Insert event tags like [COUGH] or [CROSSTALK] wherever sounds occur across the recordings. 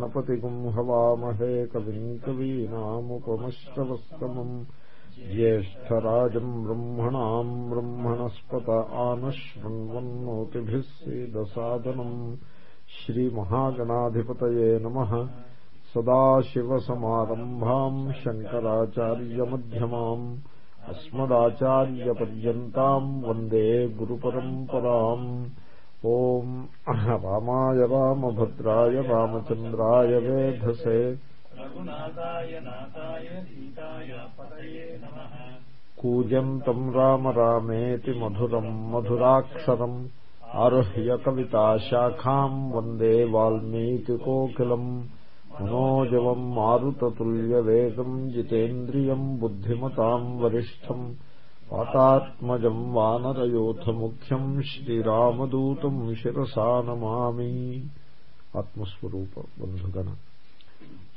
गणपतिगुं हवामहे कविम् कवीनामुपमश्रवस्तमम् ज्येष्ठराजम् ब्रह्मणाम् ब्रह्मणस्पत आनशृण्वन्नोतिभिः सीदसादनम्। श्रीमहागणाधिपतये नमः। सदाशिवसमारम्भाम् शङ्कराचार्यमध्यमाम्। अस्मदाचार्यपर्यन्ताम् वन्दे गुरुपरम्पराम् ॐ [COUGHS] रामाय रामभद्राय रामचन्द्राय वेधसे। कूजन्तम् राम रामेति मधुरम् मधुराक्षरम् आरुह्य कविताशाखाम् वन्दे वाल्मीकिकोकिलम् मनोजवम् मारुततुल्यवेगम् जितेन्द्रियम् बुद्धिमताम् वरिष्ठम् పాతాత్మజం వానరయోథముఖ్యం శ్రీరామదూతం శిరసా నమామి ఆత్మస్వరూప బంధుగణ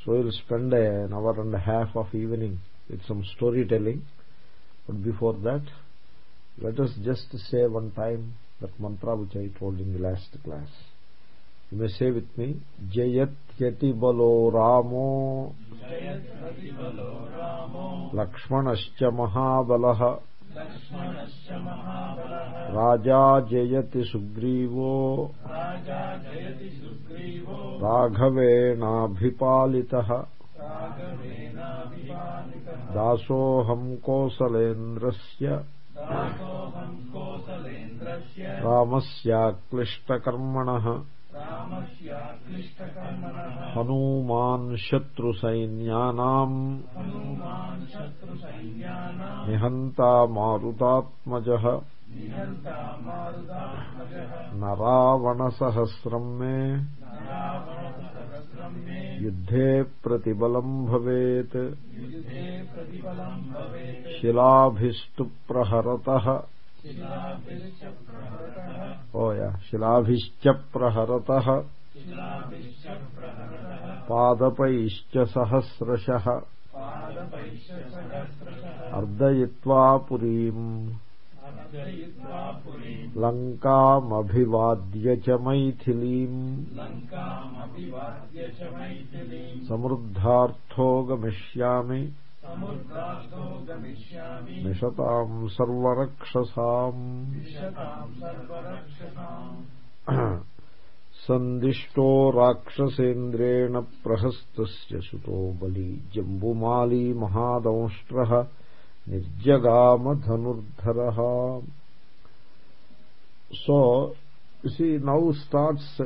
so will spend an hour and half of evening with some story telling but before that let us just say one time that mantra which I told in the last class. You may say with me, Jayatyati Balo Ramo, Ramo. Lakshmanascha Mahabalaha राजा जयति सुग्रीवो। राघवेणाभिपालितः। दासोऽहम् कोसलेन्द्रस्य। रामस्याक्लिष्टकर्मणः हनूमान् शत्रुसैन्यानाम् निहन्ता मारुतात्मजः न रावणसहस्रम् मे युद्धे प्रतिबलम् भवेत्। शिलाभिस्तु प्रहरतः ఓయా శిలాభిశ్చ ప్రహరత పాదపైశ్చ సహస్రశ అర్దయిత్వా పురీం లంకామభివాద్య చ మైథిలీం సమృద్ధార్థో గమిష్యామి निशताम् सर्वरक्षसाम् सन्दिष्टो राक्षसेन्द्रेण प्रहस्तस्य सुतो बली जम्बुमाली महादंष्ट्रः निर्जगामधनुर्धरः। You see now starts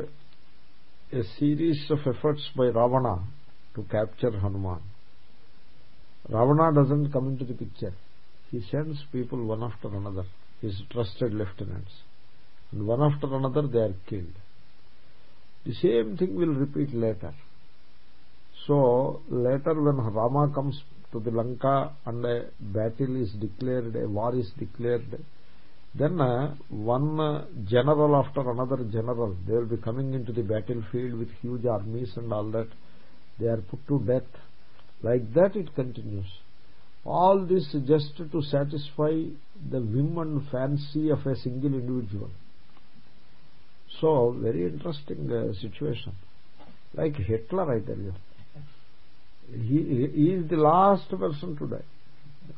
a series of efforts by ravana to capture hanuman. Ravana doesn't come into the picture. He sends people one after another his trusted lieutenants. And one after another they are killed. The same thing will repeat later. So later when rama comes to the lanka and a battle is declared a war is declared then uh, one uh, general after another general they will be coming into the battlefield with huge armies and all that. They are put to death like that it continues. All this just to satisfy the whim and fancy of a single individual. So very interesting uh, situation. Like hitler i tell you. He, he is the last person to die.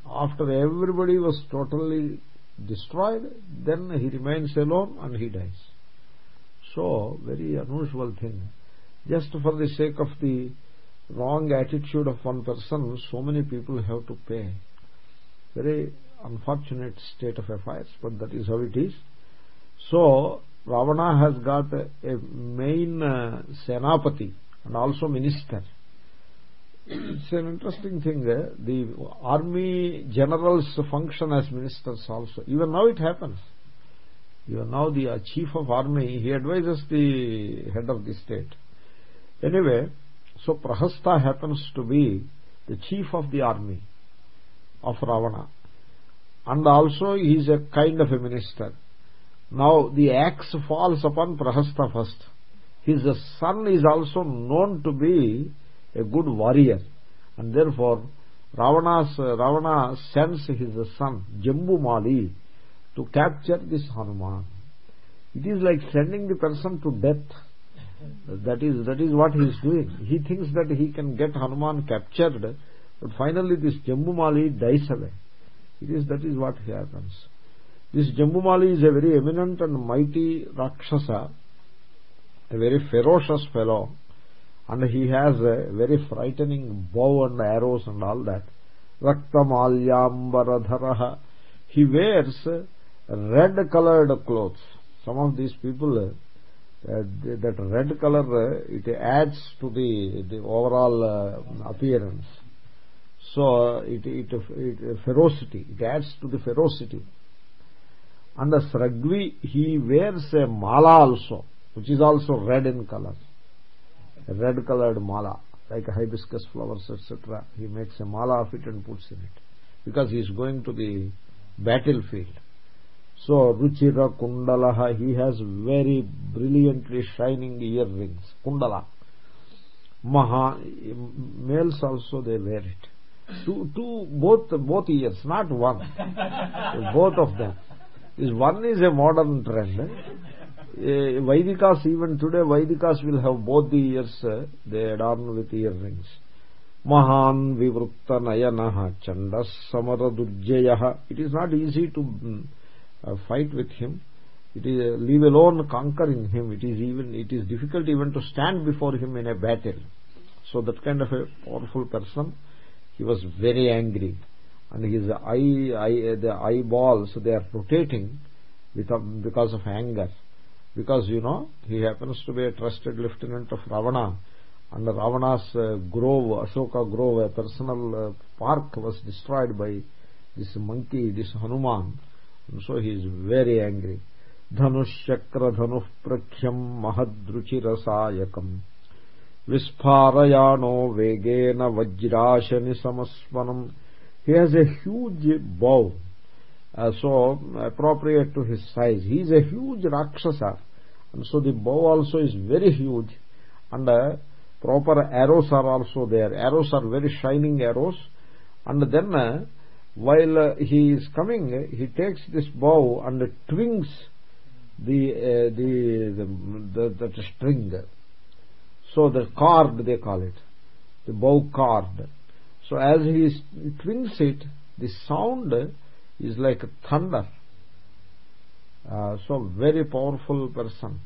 After everybody was totally destroyed then he remains alone and he dies. So very unusual thing. Just for the sake of the wrong attitude of one person so many people have to pay. Very unfortunate state of affairs but that is how it is. So ravana has got a, main uh, senapati and also minister. It's an interesting thing uh, the army generals function as ministers also. Even now it happens. Even now the uh, chief of army he advises the head of the state. Anyway so prahasta happens to be the chief of the army of ravana. And also he is a kind of a minister. Now the axe falls upon prahasta first. His son is also known to be a good warrior. And therefore Ravana sends his son Jambumali to capture this Hanuman. It is like sending the person to death that is that is what he is doing. He thinks that he can get hanuman captured but finally this jambumali dies away. It is that is what happens. This jambumali is a very eminent and mighty rakshasa a very ferocious fellow and he has a very frightening bow and arrows and all that. Raktamalyaambaradharah he wears red colored clothes. Some of these people uh, that red color uh, it adds to the the overall uh, appearance. So it, it, it ferocity it adds to the ferocity. And the sragvi he wears a mala also which is also red in color. Red colored mala like hibiscus flowers etc he makes a mala of it and puts in it. Because he is going to the battlefield so ruchira kundalaha he has very brilliantly shining earrings. Kundala. Maha males also they wear it. Two two both both ears not one. [LAUGHS] Both of them. Is one is a modern trend. Uh, Vaidikas even today Vaidikas will have both the ears uh, they adorn with earrings. Mahan vivrutta nayanah chandas samara durjayah it is not easy to uh, fight with him. It is uh, leave alone conquering him. It is even it is difficult even to stand before him in a battle. So that kind of a powerful person he was very angry. And his eye, eye the eyeballs they are rotating without, because of anger. Because you know he happens to be a trusted lieutenant of ravana. And ravana's uh, grove ashoka grove a personal uh, park was destroyed by this monkey this hanuman so he is very angry. Prakhyam mahadruchirasayakam. Visparayano vegena vajrashani samasvanam. He has a huge bow. Uh, so appropriate to his size. He is a huge rakshasa. And so the bow also is very huge. And uh, proper arrows are also there. Arrows are very shining arrows. And then uh, while uh, he is coming he takes this bow and twings the uh, the, the, the the string. So the cord they call it. The bow cord so as he twings it the sound is like thunder. Uh, so very powerful person.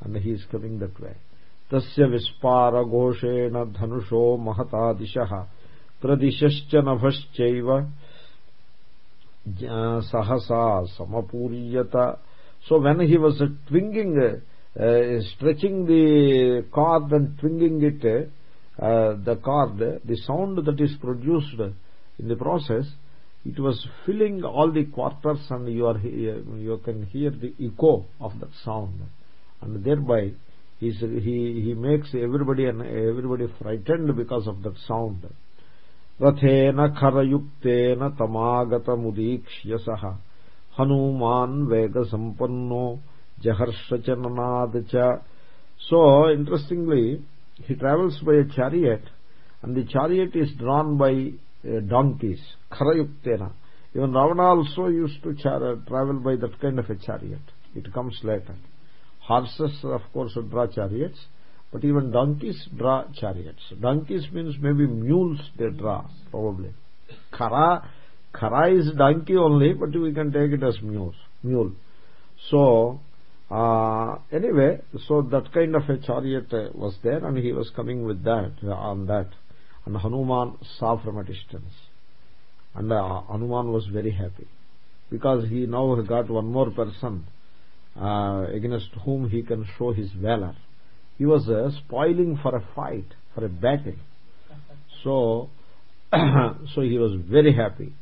And he is coming that way. Tasya vispara ghoshena dhanusho mahata dishah pradishascha navhaschaiva sahasa samapuriyata so when he was uh, twinging uh, stretching the cord and twinging it uh, the cord the sound that is produced in the process it was filling all the quarters and you are you can hear the echo of that sound. And thereby he he makes everybody and everybody frightened because of that sound रथेन खरयुक्तेन तमागतमुदीक्ष्य सः हनुमान् वेगसम्पन्नो जहर्ष च ननाद च so interestingly he travels by a chariot and the chariot is drawn by uh, donkeys kharayuktena even ravana also used to travel by that kind of a chariot it comes later horses of course draw chariots but even donkeys draw chariots. Donkeys means maybe mules they draw probably. Khara khara is donkey only but we can take it as mules mule. So uh, anyway so that kind of a chariot uh, was there and he was coming with that uh, on that. And hanuman saw from a distance. And uh, hanuman was very happy. Because he now got one more person uh, against whom he can show his valor he was uh, spoiling for a fight for a battle. So [COUGHS] so he was very happy.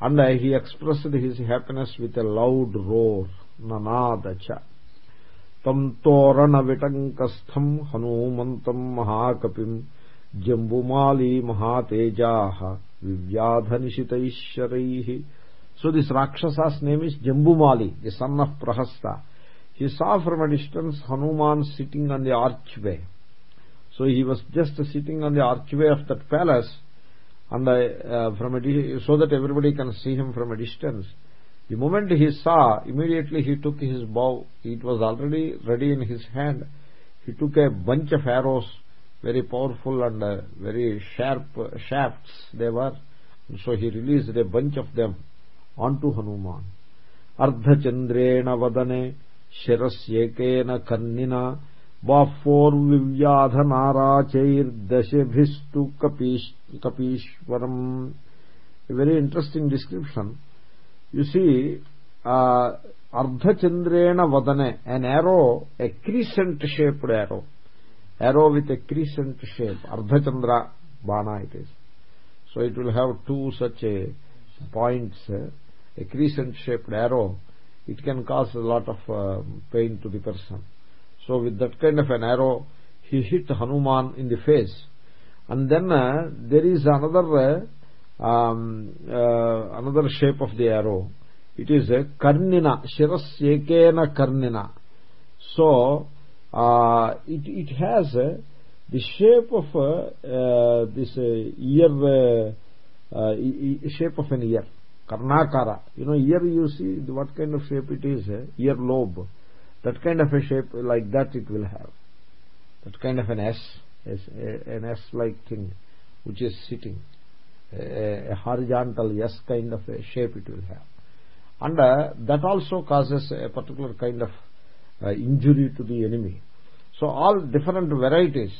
And uh, he expressed his happiness with a loud roar. Nanadacha tam torana vitankastham hanumantam mahakapim jambumali mahatejah vivyadhanishitaisharaih so this rakshasa's name is jambumali the son of prahasta he saw from a distance hanuman sitting on the archway. So he was just sitting on the archway of that palace and uh, from a so that everybody can see him from a distance. The moment he saw immediately he took his bow. It was already ready in his hand. He took a bunch of arrows very powerful and uh, very sharp shafts they were. So he released a bunch of them onto hanuman. Ardhachandrena vadane shirasyekena karnina baphorvivyadhanarachair kapish kapishwaram a very interesting description. You see uh, ardhachandrena vadane an arrow a crescent shaped arrow. Arrow with a crescent shape. ardhachandra bana it is. So it will have two such a points a crescent shaped arrow it can cause a lot of uh, pain to the person. So with that kind of an arrow he hit hanuman in the face. And then uh, there is another uh, um, uh, another shape of the arrow. It is a karnina shiras ekena karnina. So uh, it it has the shape of this ear shape of an ear karnakara. You know ear you see what kind of shape it is ear lobe. That kind of a shape like that it will have. That kind of an s? An s like thing which is sitting. A, a horizontal s kind of a shape it will have. And uh, that also causes a particular kind of uh, injury to the enemy. So all different varieties.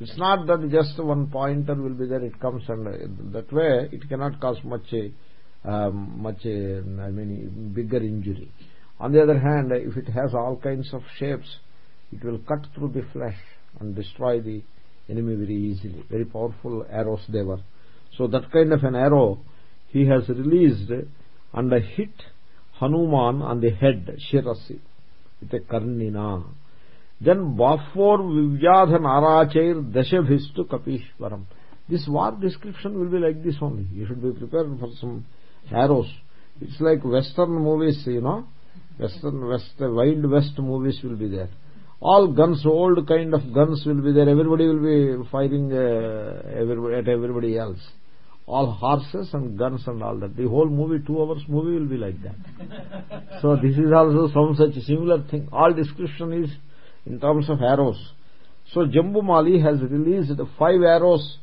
It's not that just one pointer will be there it comes and uh, that way it cannot cause much um, much i mean bigger injury on the other hand if it has all kinds of shapes it will cut through the flesh and destroy the enemy very easily very powerful arrows they were so that kind of an arrow he has released and hit hanuman on the head shirasi with a karnina then Bafor Vivyadha Narachair Dashabhistu Kapishwaram. This war description will be like this only. You should be prepared for some arrows. It's like western movies, you know. Western, west, wild west movies will be there. All guns, old kind of guns will be there. Everybody will be firing uh, everybody, at everybody else. All horses and guns and all that. The whole movie, two hours movie will be like that. [LAUGHS] so this is also some such similar thing. All description is in terms of arrows so Jambumali has released five arrows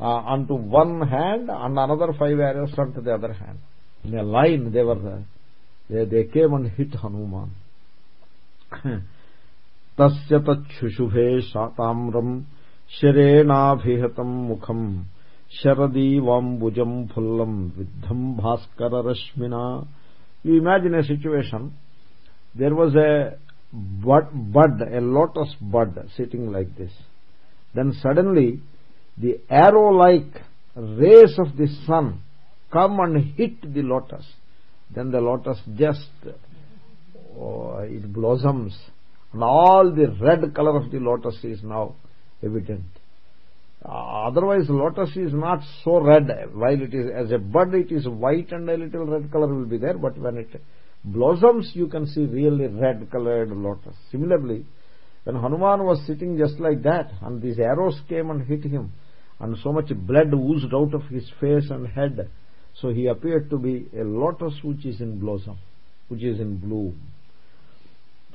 uh, onto one hand and another five arrows onto the other hand in a line they were there they, they came and hit Hanuman [COUGHS] तस्य तच्छुशुभे शाताम्रम् शरेणाभिहतम् मुखम् शरदीवाम्बुजम् फुल्लम् विद्धम् भास्कररश्मिना you imagine a situation there was a bud, bud a lotus bud sitting like this then suddenly the arrow like rays of the sun come and hit the lotus. Then the lotus just oh, it blossoms. And all the red color of the lotus is now evident. Otherwise lotus is not so red. While it is as a bud it is white and a little red color will be there. But when it blossoms you can see really red colored lotus. Similarly when hanuman was sitting just like that and these arrows came and hit him and so much blood oozed out of his face and head so he appeared to be a lotus which is in blossom which is in bloom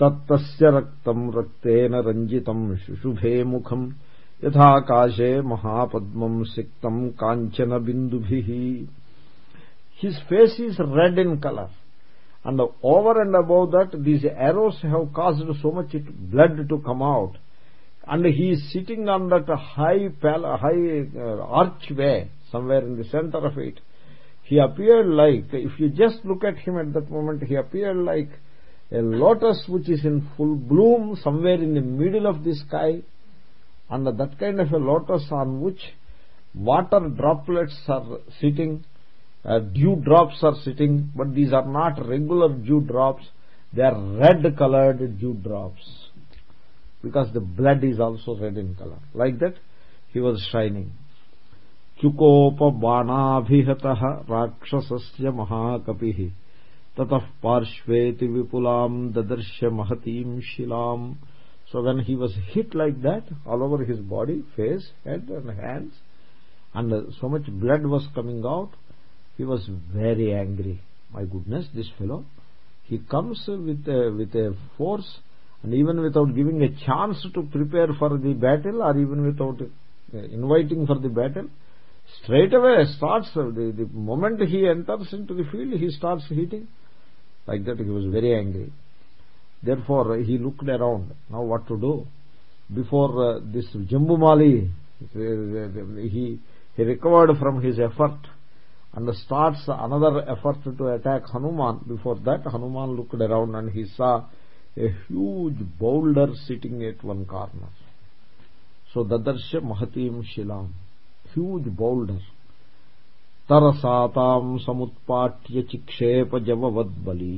तत्तस्य रक्तम् रक्तेन रञ्जितम् शुशुभे मुखम् यथाकाशे महापद्मम् सिक्तम् काञ्चनबिन्दुभिः his face is red in color and over and above that these arrows have caused so much blood to come out and he is sitting on that high high uh, archway somewhere in the center of it. He appeared like if you just look at him at that moment he appeared like a lotus which is in full bloom somewhere in the middle of the sky. And that kind of a lotus on which water droplets are sitting uh, dew drops are sitting but these are not regular dew drops. They are red colored dew drops because the blood is also red in color like that he was shining चुकोपबाणाभिहतः राक्षसस्य महाकपिः ततः पार्श्वेति विपुलाम् ददर्श महतीम् शिलाम् so when he was hit like that all over his body face head and hands and so much blood was coming out he was very angry my goodness this fellow he comes with a, with a force and even without giving a chance to prepare for the battle or even without uh, inviting for the battle straight away starts uh, the, the moment he enters into the field he starts hitting. Like that he was very angry. Therefore he looked around. Now what to do? Before uh, this Jambumali he he recovered from his effort and starts another effort to attack Hanuman. Before that Hanuman looked around and he saw a huge boulder sitting at one corner so dadarsha mahatim shilam huge boulder तरसाताम् समुत्पाट्य चिक्षेप जववद्बली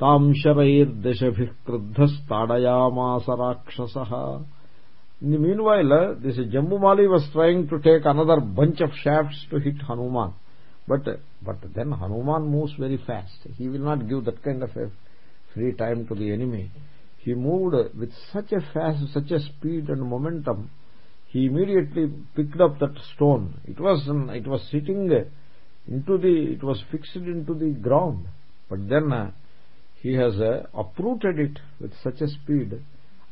ताम् शरैर्दशभिः क्रुद्धस्ताडयामास राक्षसः in the meanwhile uh, this jambumali was trying to take another bunch of shafts to hit hanuman but but then hanuman moves very fast he will not give that kind of a free time to the enemy. He moved with such a fast such a speed and momentum he immediately picked up that stone. It was it was sitting into the it was fixed into the ground. But then uh, he has uh, uprooted it with such a speed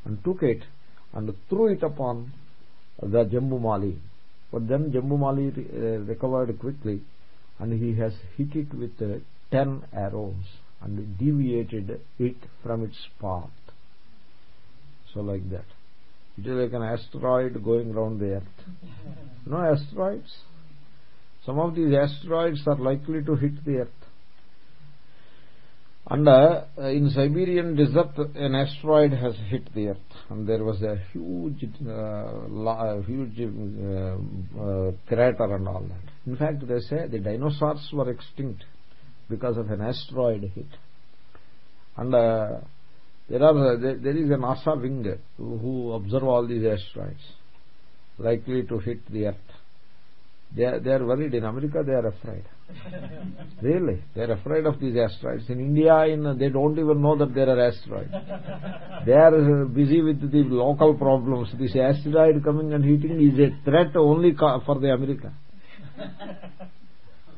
and took it and threw it upon the Jambumali but then Jambumali uh, recovered quickly and he has hit it with 10 arrows and deviated it from its path. So like that. It is like an asteroid going around the earth. No asteroids? Some of these asteroids are likely to hit the earth. And uh, in siberian desert an asteroid has hit the earth. And there was a huge uh, huge uh, uh, crater and all that. In fact they say the dinosaurs were extinct because of an asteroid hit. And uh, there are there, there is a nasa wing who observe all these asteroids likely to hit the earth. They are, they are worried. In america they are afraid. [LAUGHS] Really? They are afraid of these asteroids. In india in they don't even know that there are asteroids. They are busy with the local problems. This asteroid coming and hitting is a threat only for the america [LAUGHS]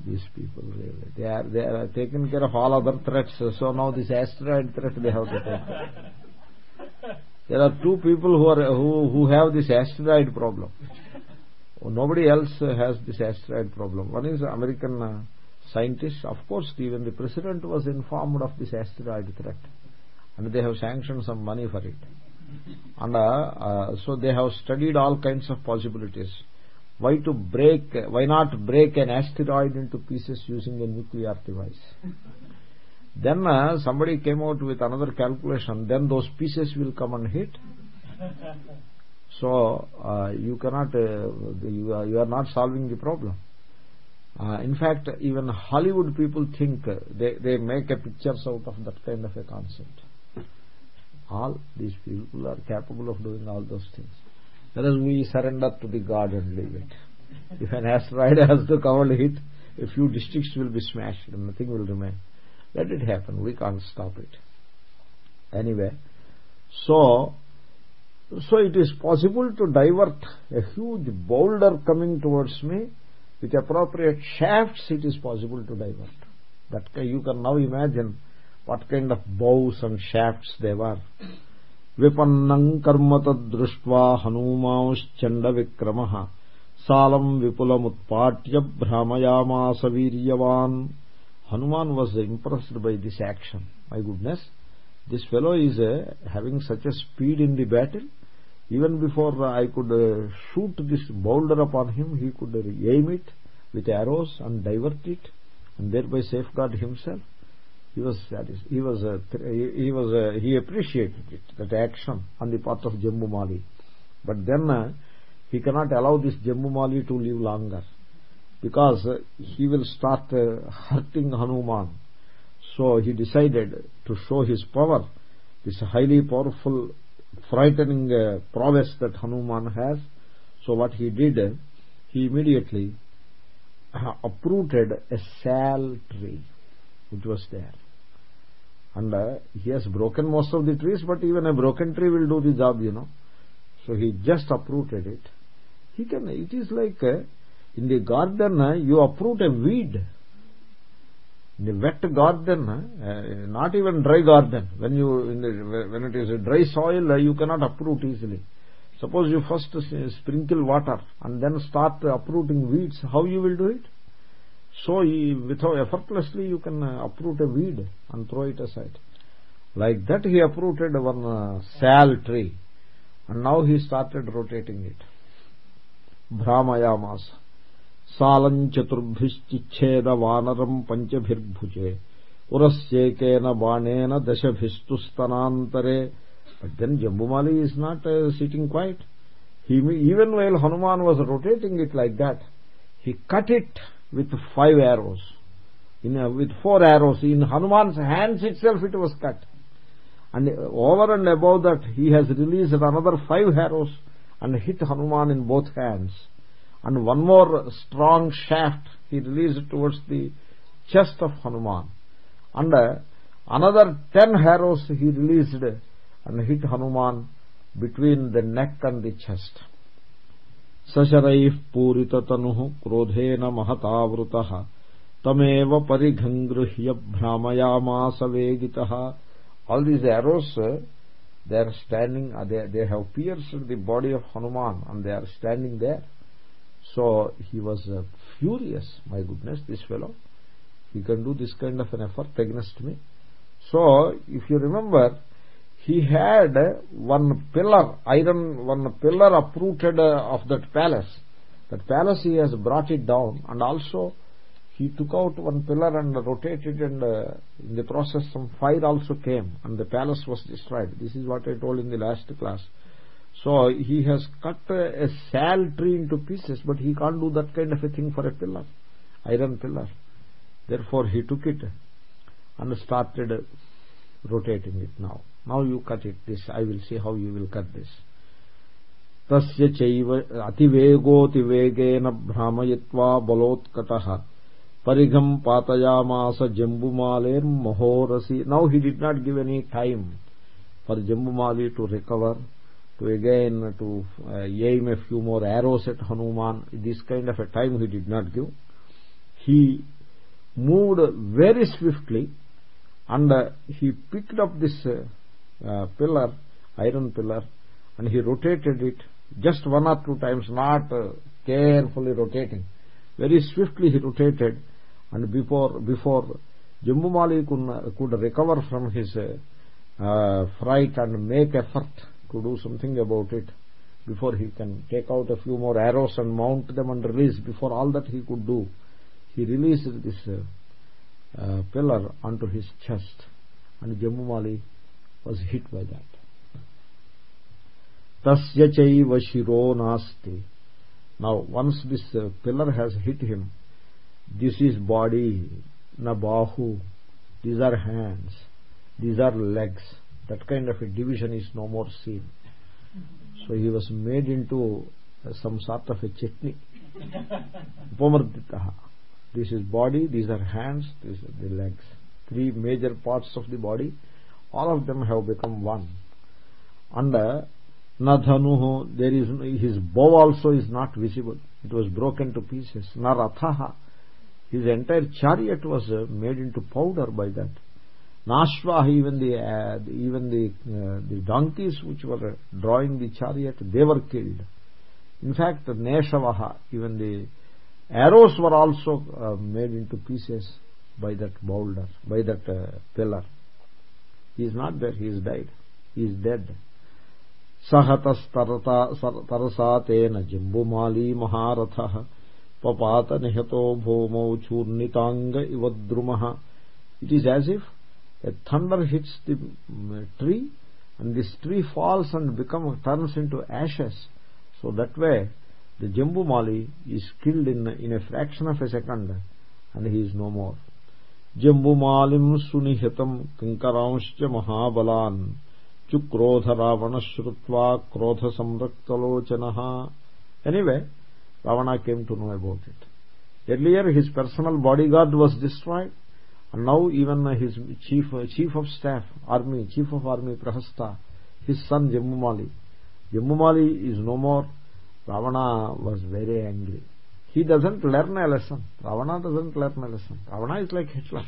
these people really. They are they are taken care of all other threats so now this asteroid threat they have to take. There are two people who are who who have this asteroid problem. Nobody else has this asteroid problem. One is american uh, scientist. Of course even the president was informed of this asteroid threat and they have sanctioned some money for it. And uh, uh, so they have studied all kinds of possibilities why to break why not break an asteroid into pieces using a nuclear device? [LAUGHS] Then uh, somebody came out with another calculation. Then those pieces will come and hit. [LAUGHS] So uh, you cannot uh, you, are, you are not solving the problem. Uh, in fact even hollywood people think uh, they they make a pictures out of that kind of a concept. All these people are capable of doing all those things whereas we surrender to the god and leave it. If an asteroid [LAUGHS] has to come and hit a few districts will be smashed and nothing will remain. Let it happen. We can't stop it. Anyway so so it is possible to divert a huge boulder coming towards me. With appropriate shafts it is possible to divert. That you can now imagine what kind of bows and shafts they were विपन्नम् कर्म तद्दृष्ट्वा हनूमांश्चण्डविक्रमः सालम् विपुलमुत्पाट्य भ्रामयामास वीर्यवान् Hanuman was impressed by this action my goodness this fellow is uh, having such a speed in the battle even before i could uh, shoot this boulder upon him he could aim it with arrows and divert it and thereby safeguard himself he was he was uh, he was uh, he appreciated it that action on the part of Jambumali but then uh, he cannot allow this Jambumali to live longer because uh, he will start uh, hurting Hanuman. So he decided to show his power this highly powerful frightening uh, prowess that Hanuman has. So what he did he immediately uprooted a sal tree which was there. And uh, he has broken most of the trees but even a broken tree will do the job you know. So he just uprooted it. He can it is like uh, in the garden uh, you uproot a weed. In the wet garden uh, not even dry garden. When you the, when it is a dry soil uh, you cannot uproot easily. Suppose you first sprinkle water and then start uprooting weeds. How you will do it So without effortlessly you can uproot a weed and throw it aside. Like that he uprooted one sal tree and now he started rotating it. భ్రామయామాస సాలం చతుర్భిశ్చిచ్ఛేద వానరం పంచభిర్భుజే ఉరస్యేకేన బాణేన దశభిస్తు స్తనాంతరే but then Jambumali is not sitting quiet he even while Hanuman was rotating it like that he cut it with five arrows. In a, with four arrows in Hanuman's hands itself it was cut. And over and above that he has released another five arrows and hit Hanuman in both hands. And one more strong shaft he released towards the chest of Hanuman. And uh, another ten arrows he released and hit Hanuman between the neck and the chest सशरै पूरीततनु क्रोधेन महतावृत। तमे परिघंगृह्य भ्रमयामास वेगि all these arrows they are standing they have pierce the body of Hanuman and they are standing there so he was furious my goodness this fellow he can do this kind of an effort against me so if you remember he had one pillar iron one pillar uprooted of that palace. That palace he has brought it down. And also he took out one pillar and rotated and uh, in the process some fire also came and the palace was destroyed. This is what i told in the last class. So he has cut a sal tree into pieces but he can't do that kind of a thing for a pillar iron pillar. Therefore he took it and started rotating it now now you cut it this i will see how you will cut this तस्य चैव अतिवेगोऽतिवेगेन भ्रामयित्वा बलोत्कटः परिघम् पातयामास जम्बुमालेर्महोरसि now he did not give any time for jambumali to recover to again to uh, aim a few more arrows at Hanuman this kind of a time he did not give he moved very swiftly and uh, he picked up this uh, uh, pillar iron pillar and he rotated it just one or two times not uh, carefully rotating. Very swiftly he rotated and before before Jambumali could, could recover from his uh, uh, fright and make effort to do something about it before he can take out a few more arrows and mount them and release. Before all that he could do he released this uh, uh, pillar onto his chest and Jambumali was hit by that. Tasya chaiva shiro nasti now once this uh, pillar has hit him this is body na bahu these are hands these are legs. That kind of a division is no more seen. So he was made into uh, some sort of a chutney [LAUGHS] upamarditaha. This is body these are hands these are the legs. Three major parts of the body all of them have become one and uh, nadhanuhu there is his bow also is not visible it was broken to pieces narathaha his entire chariot was uh, made into powder by that Nashva, even the uh, even the uh, the donkeys which were drawing the chariot, they were killed. In fact, Neshavaha, even the arrows were also uh, made into pieces by that boulder, by that uh, pillar He is not there; he is died. He is dead. सहतस्तरसा तेन जिम्बुमाली महारथः पपात निहतो भूमौ चूर्णितांग इव द्रुमः It is as if a thunder hits the mm, tree and this tree falls and become turns into ashes so that way the jambu mali is killed in in a fraction of a second and he is no more Kankaramscha mahabalan chukrodha ravana shrutva krodha samraktalochanaha anyway ravana came to know about it earlier his personal bodyguard was destroyed and now even his chief chief of staff army chief of army prahasta his son jammumali jammumali is no more ravana was very angry he doesn't learn a lesson ravana doesn't learn a lesson ravana is like hitler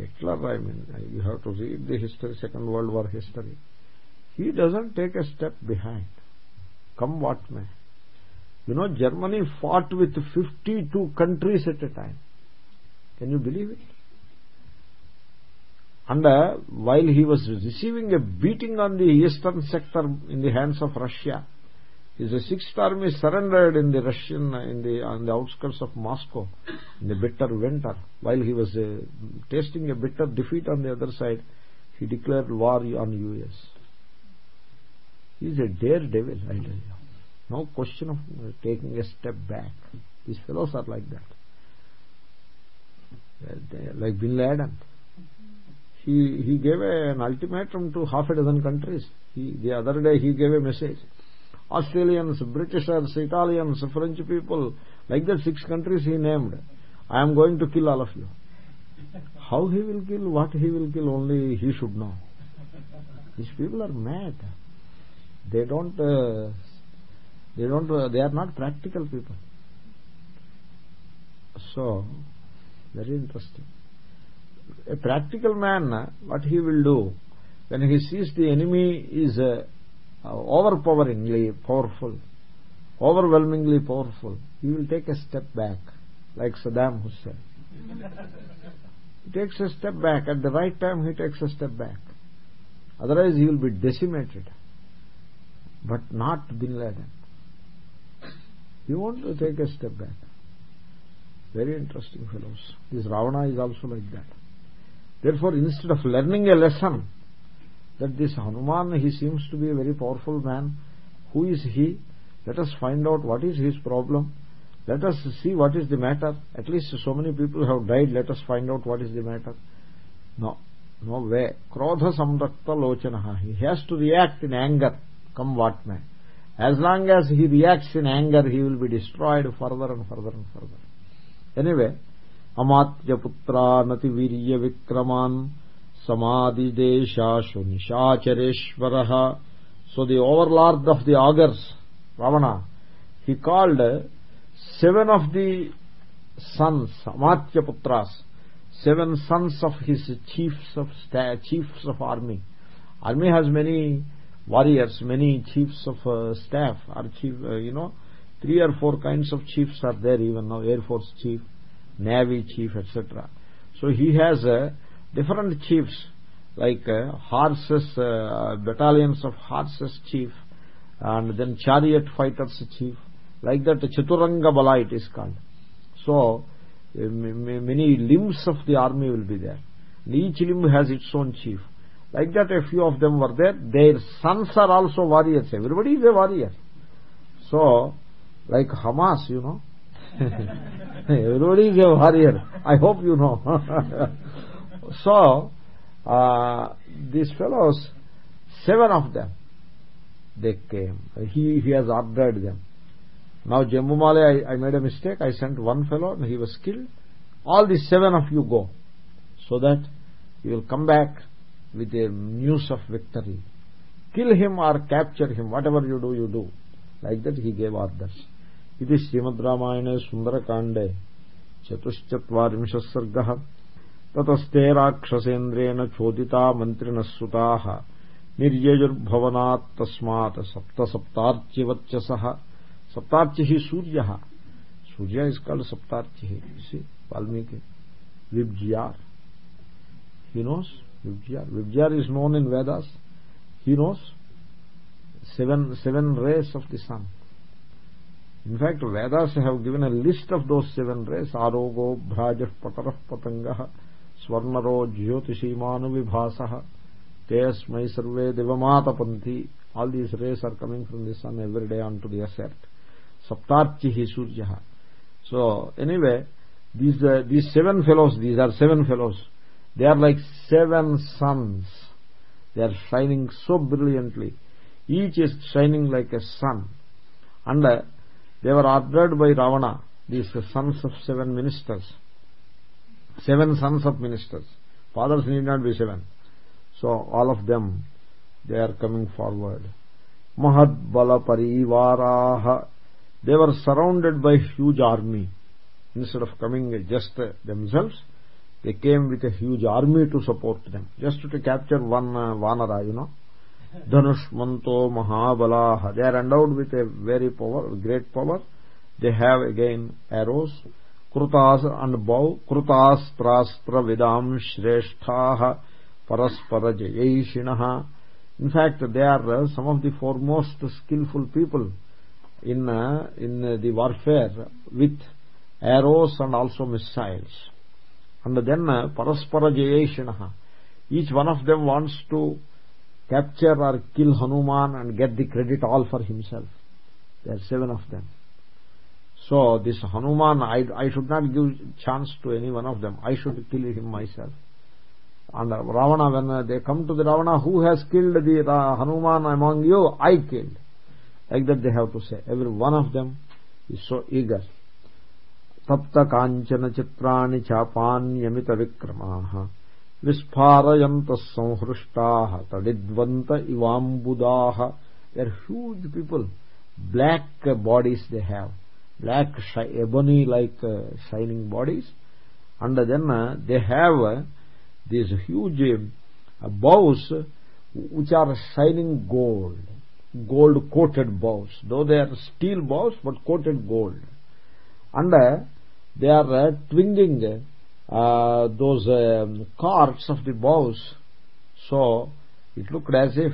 Hitler, I mean, you have to read the history, Second World War history. He doesn't take a step behind. Come what may. You know, Germany fought with 52 countries at a time. Can you believe it? And uh, while he was receiving a beating on the eastern sector in the hands of Russia, his sixth army surrendered in the Russian, in the, on the outskirts of Moscow in the bitter winter. While he was uh, tasting a bitter defeat on the other side, he declared war on US. He is a daredevil, I tell you. No question of uh, taking a step back. These fellows are like that. Like Bin Laden he he gave an ultimatum to half a dozen countries he, the other day he gave a message australians britishers italians french people like that six countries he named i am going to kill all of you. How he will kill what he will kill only he should know. These people are mad. They don't uh, they don't uh, they are not practical people. So very interesting. A practical man what he will do when he sees the enemy is uh, overpoweringly powerful. Overwhelmingly powerful. He will take a step back like Saddam Hussein. He takes a step back. At the right time he takes a step back. Otherwise he will be decimated. But not Bin Laden. He wants to take a step back. Very interesting fellows. This Ravana is also like that. Therefore instead of learning a lesson that this hanuman he seems to be a very powerful man who is he let us find out what is his problem let us see what is the matter at least so many people have died let us find out what is the matter no no way krodha samrakta lochana he has to react in anger come what may as long as he reacts in anger he will be destroyed further and further and further anyway अमात्यपुत्रानतिवीर्यविक्रमान् samadidesha shunshachareshwaraha so the overlord of the augurs ravana he called seven of the sons amatya seven sons of his chiefs of chiefs of army. Army has many warriors many chiefs of uh, staff. Or chief uh, you know three or four kinds of chiefs are there even now air force chief navy chief etc so he has a different chiefs like uh, horses uh, battalions of horses chief and then chariot fighters chief like that chaturanga bala it is called. So uh, many limbs of the army will be there. Each limb has its own chief. Like that a few of them were there. Their sons are also warriors. Everybody is a warrior. So like hamas you know. [LAUGHS] Everybody is a warrior. I hope you know [LAUGHS] So, uh, these fellows, seven of them, they came. He, he has ordered them. Now Jambumali, I, I made a mistake. I sent one fellow and he was killed. All the seven of you go so that you will come back with a news of victory. Kill him or capture him. Whatever you do, you do. Like that he gave orders. It is Srimad Ramayana Sundarakande Chatushchatvarimshas Sargah ततस्ते राक्षसेन्द्रेण चोदिता मंत्रिण सुता। निर्ययुर्भवनात्तस्मा सप्तसप्ताच्यवचस सप्ताच्य ही सूर्य। सूर्य इस काल सप्ताच्य है Valmiki. VIBGYOR he knows VIBGYOR is known in Vedas he seven seven rays of the sun in fact Vedas have given a list of those seven rays आरोगो भ्राज पतर पतंग स्वर्णरो ज्योतिषीमानु विभास तेस्मै सर्वे दिवमातपंथी all these rays are coming from this sun every day on to the earth सप्तार्चि he Surya so anyway these seven fellows these are seven fellows they are like seven sons they are shining so brilliantly each is shining like a sun and they are ordered by Ravana these sons of seven ministers seven sons of ministers. Fathers need not be seven. So all of them they are coming forward. Mahad bala parivarah they were surrounded by huge army. Instead of coming just themselves they came with a huge army to support them. Just to capture one uh, vanara you know. Dhanushmanto mahabalaha. They are endowed with a very power great power. They have again arrows krutas and bow krutastrastra vidam shreshthah paraspara jayishinah in fact they are uh, some of the foremost skillful people in uh, in the warfare with arrows and also missiles. And then uh, paraspara each one of them wants to capture or kill hanuman and get the credit all for himself. There are seven of them so this Hanuman, I, should not give chance to any one of them. I should kill him myself. And Ravana, when they come to the Ravana, who has killed the Hanuman among you? I killed. Like that they have to say. Every one of them is so eager. Tapta kanchana chitrani chapanyamita vikramaha visparayantah sanhrushtah tadidvanta ivambudah They are huge people. Black bodies they have black ebony like uh, shining bodies. And then uh, they have uh, these huge bows which are shining gold. Gold coated bows. Though they are steel bows but coated gold. And they are twinging uh, those um, of the bows. So it looked as if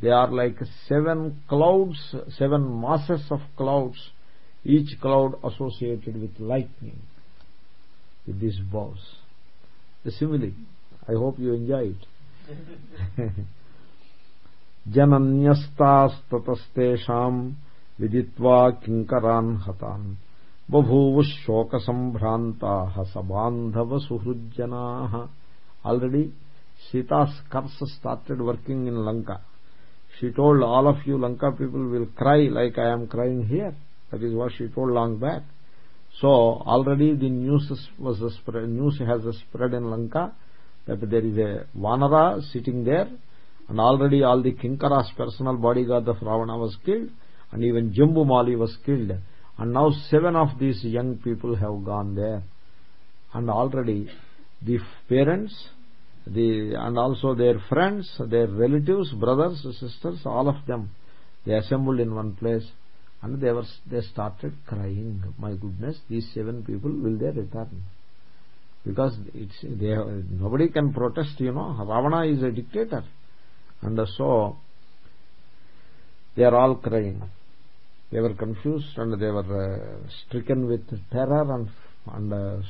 they are like seven clouds seven masses of clouds each cloud associated with lightning with these bows the simile i hope you enjoy it जनन्यस्तास्ततस्तेषाम् विदित्वा किङ्करान् हतान् बभूव शोक संभ्रांता सबांधव सुहृजना already Sita's curse started working in Lanka. She told all of you Lanka people will cry like I am crying here. That is what she told long back. So already the news was spread, news has spread in Lanka that there is a Vanara sitting there and already all the Kinkara's personal bodyguard of Ravana was killed and even Jambumali was killed. And now seven of these young people have gone there. And already the parents the and also their friends their relatives brothers sisters all of them they assembled in one place and they were they started crying my goodness these seven people will they return? Because it's they nobody can protest you know. Ravana is a dictator. And so they are all crying. They were confused and they were uh, stricken with terror and and uh,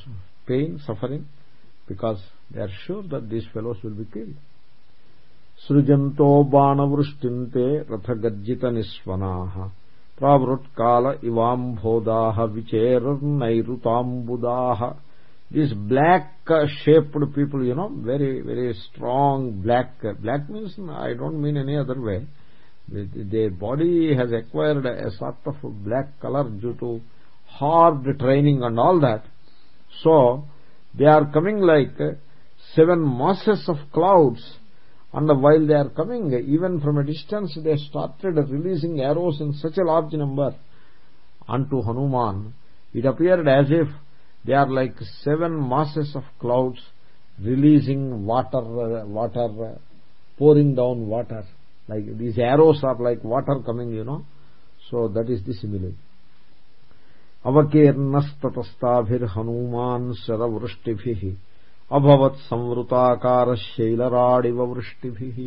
pain suffering because they are sure that these fellows will be killed. సృజంతో బాణవృష్టింతే రథగర్జిత నిస్వనా Pravrut kala ivam bhodaha Pravrutkala ivambodaha vicherarnairutambudaha. These black-shaped uh, people, you know, very, very strong black. Black means, I don't mean any other way. Their body has acquired a sort of black color due to hard training and all that. So, they are coming like uh, seven masses of clouds and while they are coming even from a distance they started releasing arrows in such a large number unto hanuman it appeared as if they are like seven masses of clouds releasing water water pouring down water like these arrows are like water coming you know so that is the simile अवकीर्णस्ततस्ताभिर्हनूमान् शरवृष्टिभिः अभवत् संवृताकारशैलराडिव वृष्टिभिः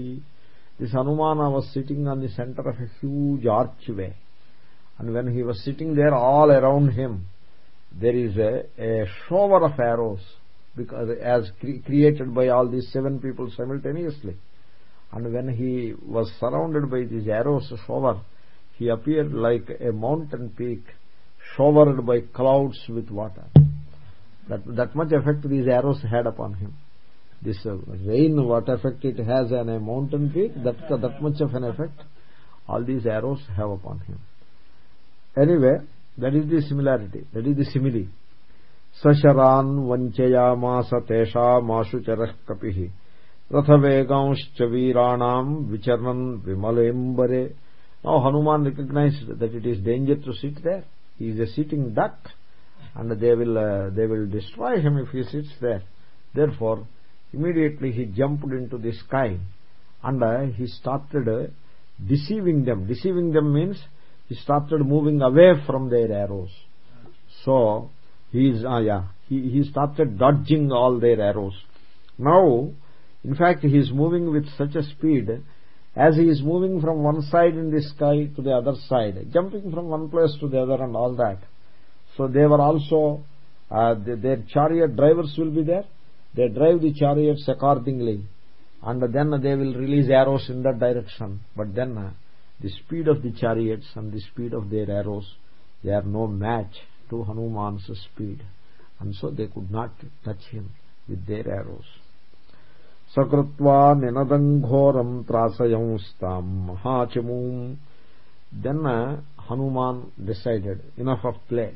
this Hanumana was sitting on the center of a huge archway and when he was sitting there all around him there is a, a shower of arrows because as cre created by all these seven people simultaneously and when he was surrounded by these arrows shower he appeared like a mountain peak showered by clouds with water that that much effect these arrows had upon him. This uh, rain what effect it has on a mountain peak that that much of an effect all these arrows have upon him. Anyway that is the similarity that is the simile. Sasharan vanchayamasa tesha mashucharah kapih rathavegaanshcha veeranam vicharanan vimalembare. Now hanuman recognized that it is danger to sit there. He is a sitting duck and they will uh, they will destroy him if he sits there. Therefore immediately he jumped into the sky and uh, he started uh, deceiving them. Deceiving them means he started moving away from their arrows. So he is uh, yeah he, he started dodging all their arrows. Now in fact he is moving with such a speed as he is moving from one side in the sky to the other side jumping from one place to the other and all that so they were also uh, their chariot drivers will be there. They drive the chariots accordingly. And then they will release arrows in that direction. But then uh, the speed of the chariots and the speed of their arrows they are no match to hanuman's speed. And so they could not touch him with their arrows. Sakritva ninadam ghoram trasayamstam mahachamum then uh, hanuman decided enough of play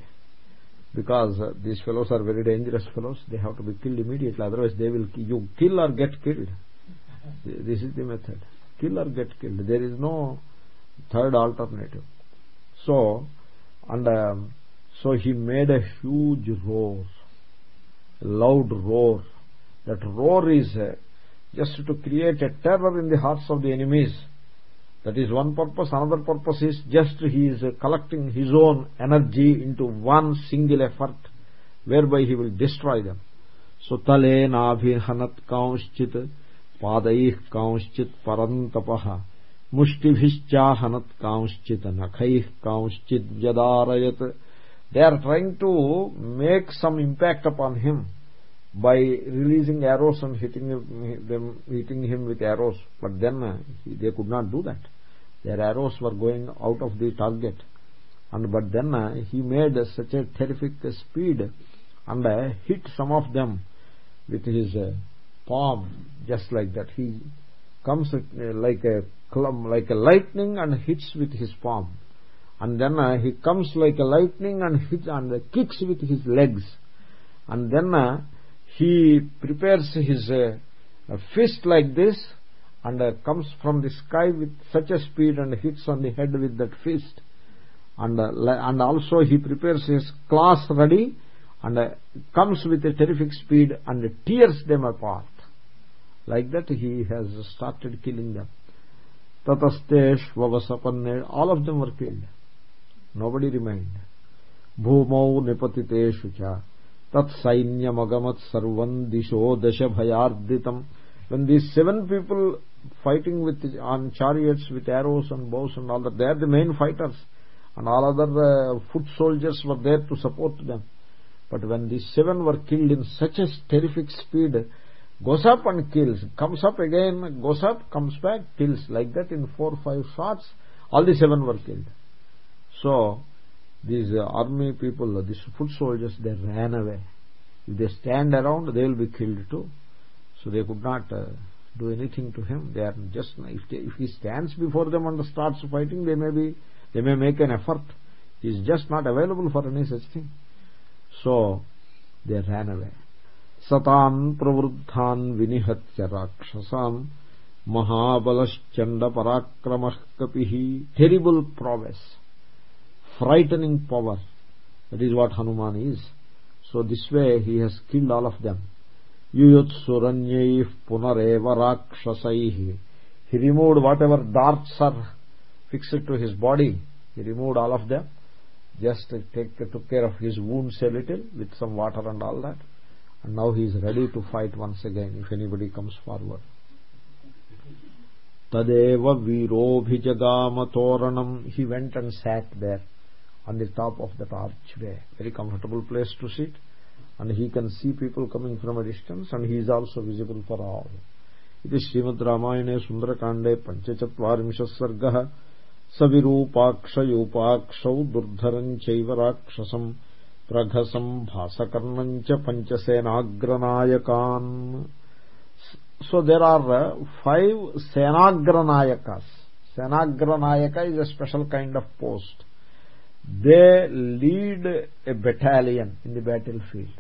because uh, these fellows are very dangerous fellows. They have to be killed immediately. Otherwise they will you kill or get killed. This is the method. Kill or get killed. There is no third alternative. So and um, so he made a huge roar a loud roar. That roar is uh, just to create a terror in the hearts of the enemies that is one purpose. Another purpose is just he is uh, collecting his own energy into one single effort whereby he will destroy them. So tale nabhihanat kaunshchit padaih kaunshchit parantapaha mushtivishchahanat kaunshchit nakhaih kaunshchit vyadarayat They are trying to make some impact upon him by releasing arrows and hitting them, hitting him with arrows. But then uh, they could not do that their arrows were going out of the target. And but then uh, he made such a terrific speed and uh, hit some of them with his uh, palm just like that. He comes like a clump like a lightning and hits with his palm. And then he comes like a lightning and hits and kicks with his legs. And then he prepares his fist like this and uh, comes from the sky with such a speed and hits on the head with that fist. And uh, and also he prepares his claws ready and uh, comes with a terrific speed and tears them apart. Like that he has started killing them. Tatasteshvavasapanne all of them were killed. Nobody remained. Bhumau nipatiteshu cha tat sainyamagamat sarvam disho dasha bhayarditam when these seven people fighting with on chariots with arrows and bows and all that. They are the main fighters. And all other uh, foot soldiers were there to support them. But when these seven were killed in such a terrific speed goes up and kills comes up again goes up comes back kills like that in four or five shots all the seven were killed. So these uh, army people these foot soldiers they ran away. If they stand around they will be killed too. So they could not uh, do anything to him they are just if, they, if he stands before them and starts fighting they may be they may make an effort. He is just not available for any such thing. So they ran away. Satan pravruddhan vinihatya rakshasam mahabalaschanda parakramah kapihi. Terrible prowess frightening power. That is what hanuman is. So this way he has killed all of them he removed whatever darts are fixed to his body. He removed all of them. Just took care of his wounds a little with some water and all that. And now he is ready to fight once again if anybody comes forward. Tadeva virobhijagama toranam he went and sat there on the top of that archway. Very comfortable place to sit and he can see people coming from a distance and he is also visible for all ఇది శ్రీమద్ రామాయణే సుందరకాండే పంచచత్వరింశ సర్గ సవిరూపాక్షయూపాక్షౌ దుర్ధరం చైవ రాక్షసం ప్రఘసం భాసకర్ణం చ పంచసేనాగ్రనాయకాన్ so there are five సేనాగ్రనాయకాస్ సేనాగ్రనాయక is a special kind of post they lead a battalion in the battlefield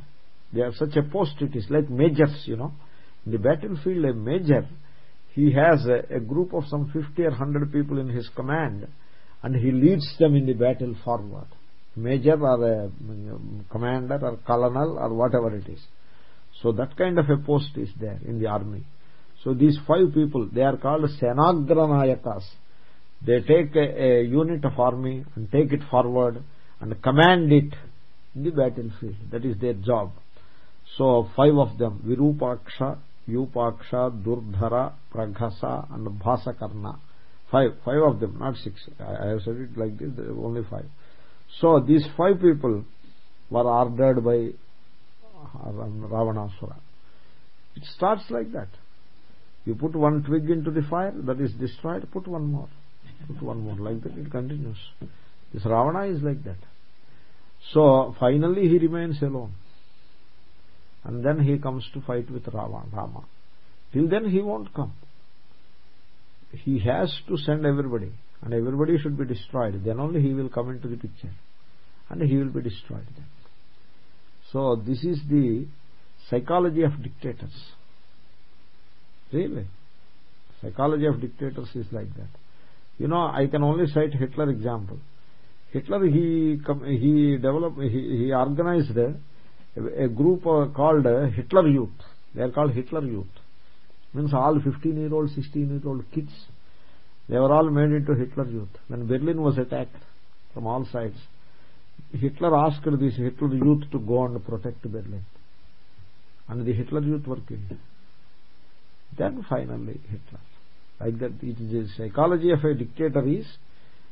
they are such a post it is like majors you know. In the battlefield a major he has a, a group of some 50 or 100 people in his command and he leads them in the battle forward. Major or a commander or colonel or whatever it is. So that kind of a post is there in the army. So these five people they are called senagranayakas. They take a, a unit of army and take it forward and command it in the battlefield. That is their job so five of them virupaksha yupaksha durdhara praghasa and bhasakarna five five of them not six i, have said it like this only five so these five people were ordered by um, Ravanasura. It starts like that. You put one twig into the fire, that is destroyed, put one more. Put one more. Like that it continues. This Ravana is like that. So finally he remains alone. And then he comes to fight with Ravana, Rama. Till then he won't come. He has to send everybody. And everybody should be destroyed. Then only he will come into the picture. And he will be destroyed then. So this is the psychology of dictators. Really. Psychology of dictators is like that. You know, I can only cite Hitler example. Hitler, he he developed, he, he organized a, group uh, called uh, Hitler Youth. They are called Hitler Youth. Means all 15 year old, 16 year old kids. They were all made into Hitler Youth. When Berlin was attacked from all sides, Hitler asked this Hitler youth to go and protect Berlin. And the Hitler youth were killed. Then finally Hitler. Like that, it is the psychology of a dictator is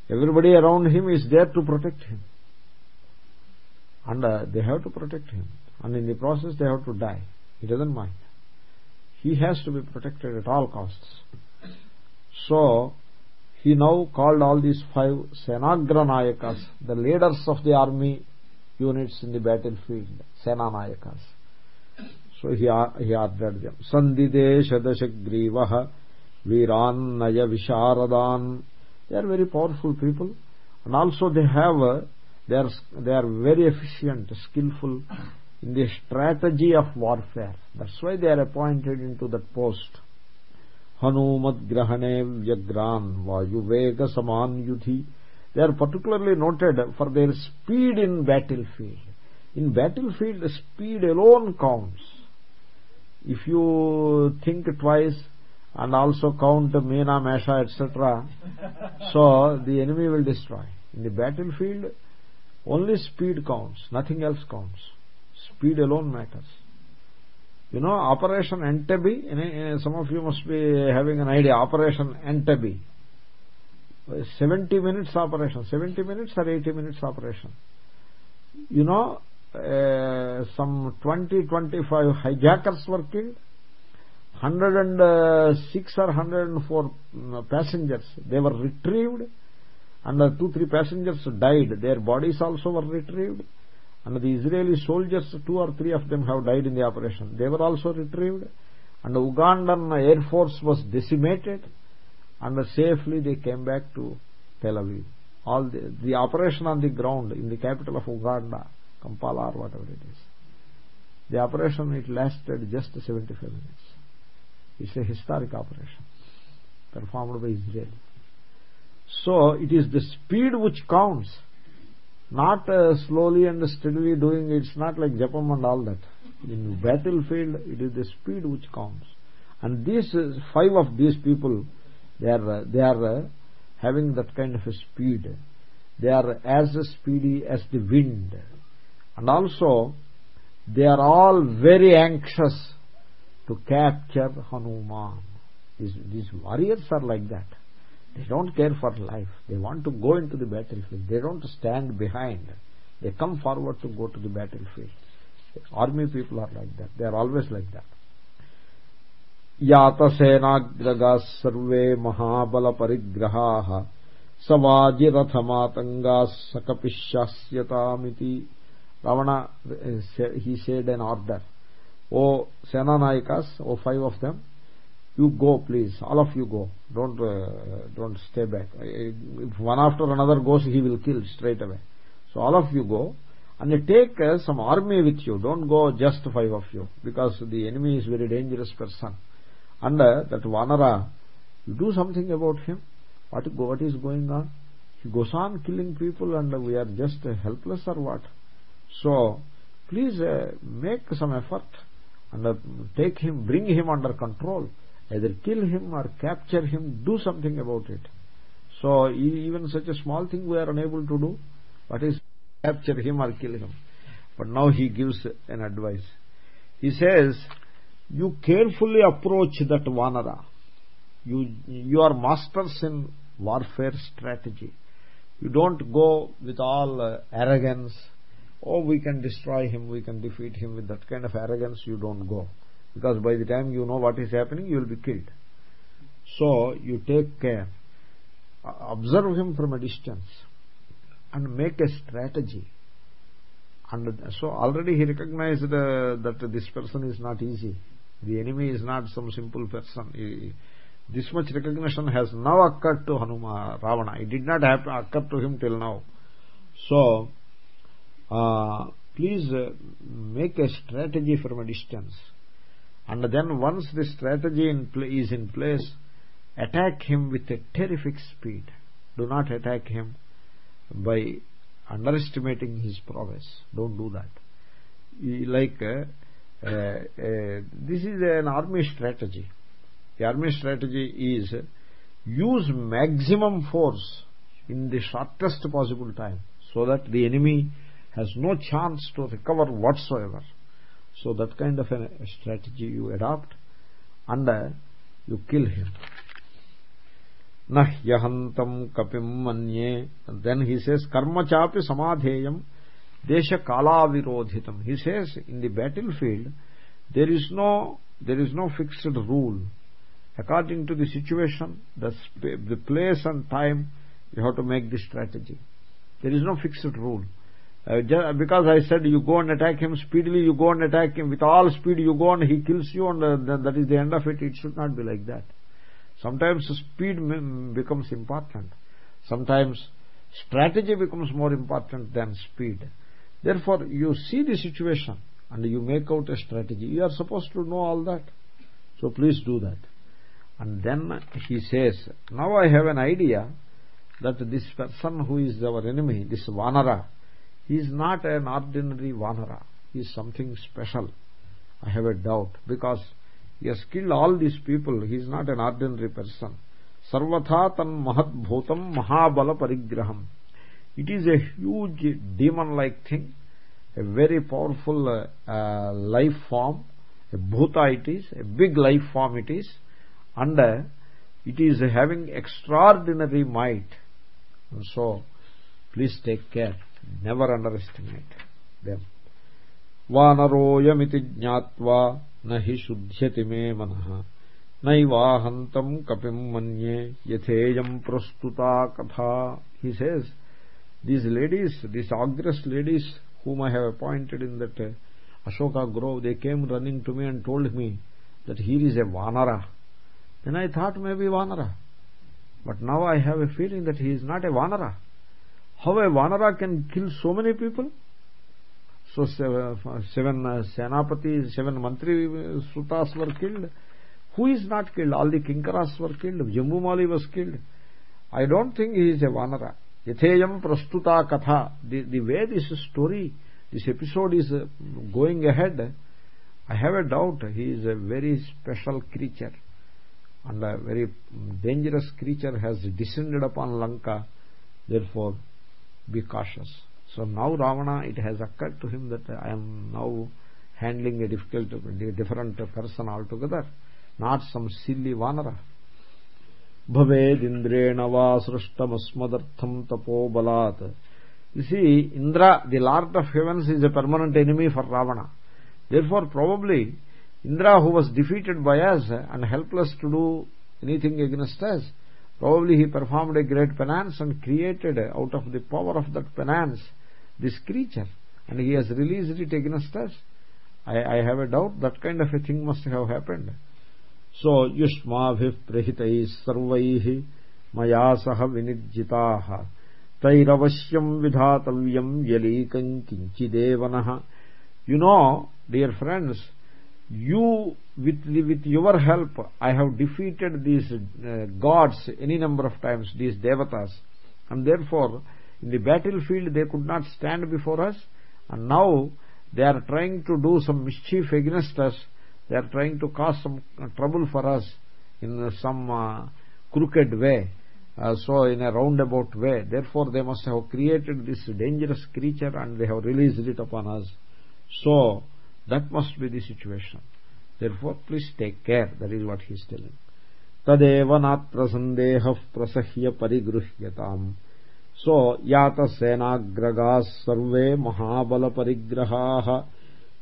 everybody around him is there to protect him. And uh, they have to protect him. And in the process they have to die. He doesn't mind. He has to be protected at all costs. So, he now called all these five Senagranayakas, the leaders of the army units in the battlefield, Senanayakas. So he, he ordered them. Sandidesha Dashagrivaha Virannaya Visharadan. They are very powerful people. And also they have, they are, they are very efficient skillful in the strategy of warfare. That's why they are appointed into that post. Hanumadgrahane vyagran vayuvega samanyuthi they are particularly noted for their speed in battlefield. In battlefield speed alone counts. If you think twice and also count the meena mesha etc so the enemy will destroy. In the battlefield only speed counts nothing else counts. Speed alone matters. You know operation entebbe some of you must be having an idea. Operation entebbe. 70 minutes operation 70 minutes or 80 minutes operation. You know uh, some 20 25 hijackers were killed 106 or 104 mm, passengers. They were retrieved and two three passengers died. Their bodies also were retrieved. And the Israeli soldiers two or three of them have died in the operation. They were also retrieved. And the Ugandan air force was decimated. And safely they came back to Tel Aviv. All the, the operation on the ground in the capital of Uganda Kampala or whatever it is. The operation it lasted just 75 minutes. It's a historic operation performed by Israel so it is the speed which counts not uh, slowly and steadily doing it's not like japam and all that. In battlefield it is the speed which counts. And these uh, five of these people they are uh, they are uh, having that kind of a speed. They are as speedy as the wind. And also they are all very anxious to capture hanuman. These, these warriors are like that they don't care for life they want to go into the battlefield they don't stand behind they come forward to go to the battlefield army people are like that they are always like that यातसेनाग्रगाः survey महाबलपरिग्रहाः सवाजिरथमातङ्गाः सकपिश्यास्यतामिति Ravana he said an order O Senanayakas O five of them you go please. All of you go. Don't uh, don't stay back. If one after another goes he will kill straight away. So all of you go. And take uh, some army with you. Don't go just five of you. Because the enemy is very dangerous person. And uh, that vanara you do something about him. What what is going on? He goes on killing people and we are just helpless or what? So please uh, make some effort and uh, take him bring him under control either kill him or capture him do something about it. So even such a small thing we are unable to do what is capture him or kill him. But now he gives an advice. He says you carefully approach that vanara. You you are masters in warfare strategy. You don't go with all uh, arrogance. Oh we can destroy him we can defeat him. With that kind of arrogance you don't go because by the time you know what is happening you will be killed. So you take care. Observe him from a distance and make a strategy. And so already he recognized uh, that this person is not easy. The enemy is not some simple person. This much recognition has now occurred to hanuma ravana. It did not happen occur to him till now. So uh, please uh, make a strategy from a distance and then once the strategy in is in place attack him with a terrific speed. Do not attack him by underestimating his prowess. Don't do that. Like uh, uh, this is an army strategy. The army strategy is use maximum force in the shortest possible time so that the enemy has no chance to recover whatsoever so that kind of a strategy you adopt and uh, you kill him. Nahyahantam kapim manye. Then he says karma chapi samadheyam desha kala virodhitam he says in the battlefield there is no there is no fixed rule. According to the situation the, the place and time you have to make the strategy. There is no fixed rule because I said you go and attack him speedily you go and attack him with all speed you go and he kills you and uh, that is the end of it. It should not be like that. Sometimes speed becomes important. Sometimes strategy becomes more important than speed. Therefore you see the situation and you make out a strategy. You are supposed to know all that. So please do that. And then he says now i have an idea that this person who is our enemy this vanara he is not an ordinary vanara. He is something special. I have a doubt. Because he has killed all these people. He is not an ordinary person. Sarvatha tan mahat bhutam mahabala parigraham. It is a huge demon like thing. A very powerful uh, life form. A bhuta it is. A big life form it is. And uh, it is having extraordinary might. And so please take care never underestimate them vanaroyamiti jnatva nahi shuddhyati me manah నైవాహంతం కపిం మన్యే యథేయం prastuta katha. He says, these ladies, these ఆగ్రెస్ ladies whom I have appointed in that uh, Ashoka Grove, they came running to me and told me that he is a Vanara. Then I thought maybe Vanara. But now I have a feeling that he is not a Vanara how a vanara can kill so many people. So seven uh, senapati seven mantri uh, sutas were killed. Who is not killed? All the kinkaras were killed. Jambumali was killed. I don't think he is a vanara. The, way this story this episode is uh, going ahead i have a doubt. He is a very special creature and a very dangerous creature has descended upon lanka. Therefore be cautious. So now ravana it has occurred to him that i am now handling a difficult different person altogether not some silly vanara bhavedindrena va srishtamasmadartham tapobalat you see indra the lord of heavens is a permanent enemy for ravana. Therefore probably indra who was defeated by us and helpless to do anything against us probably he performed a great penance and created uh, out of the power of that penance this creature. And he has released it against us. I, I have a doubt that kind of a thing must have happened. So yushmabhih prahitais sarvaihi maya saha vinijjitaah tairavashyam vidhatavyam yalikam kinchidevanah you know dear friends you with with your help i have defeated these uh, gods any number of times these devatas. And therefore in the battlefield they could not stand before us. And now they are trying to do some mischief against us. They are trying to cause some trouble for us in some uh, crooked way uh, so in a roundabout way. Therefore they must have created this dangerous creature and they have released it upon us. So that must be the situation. Therefore please take care. That is what he is telling. Tadev natra sandehah prasahya so yata senagragas sarve mahabala parigrahaah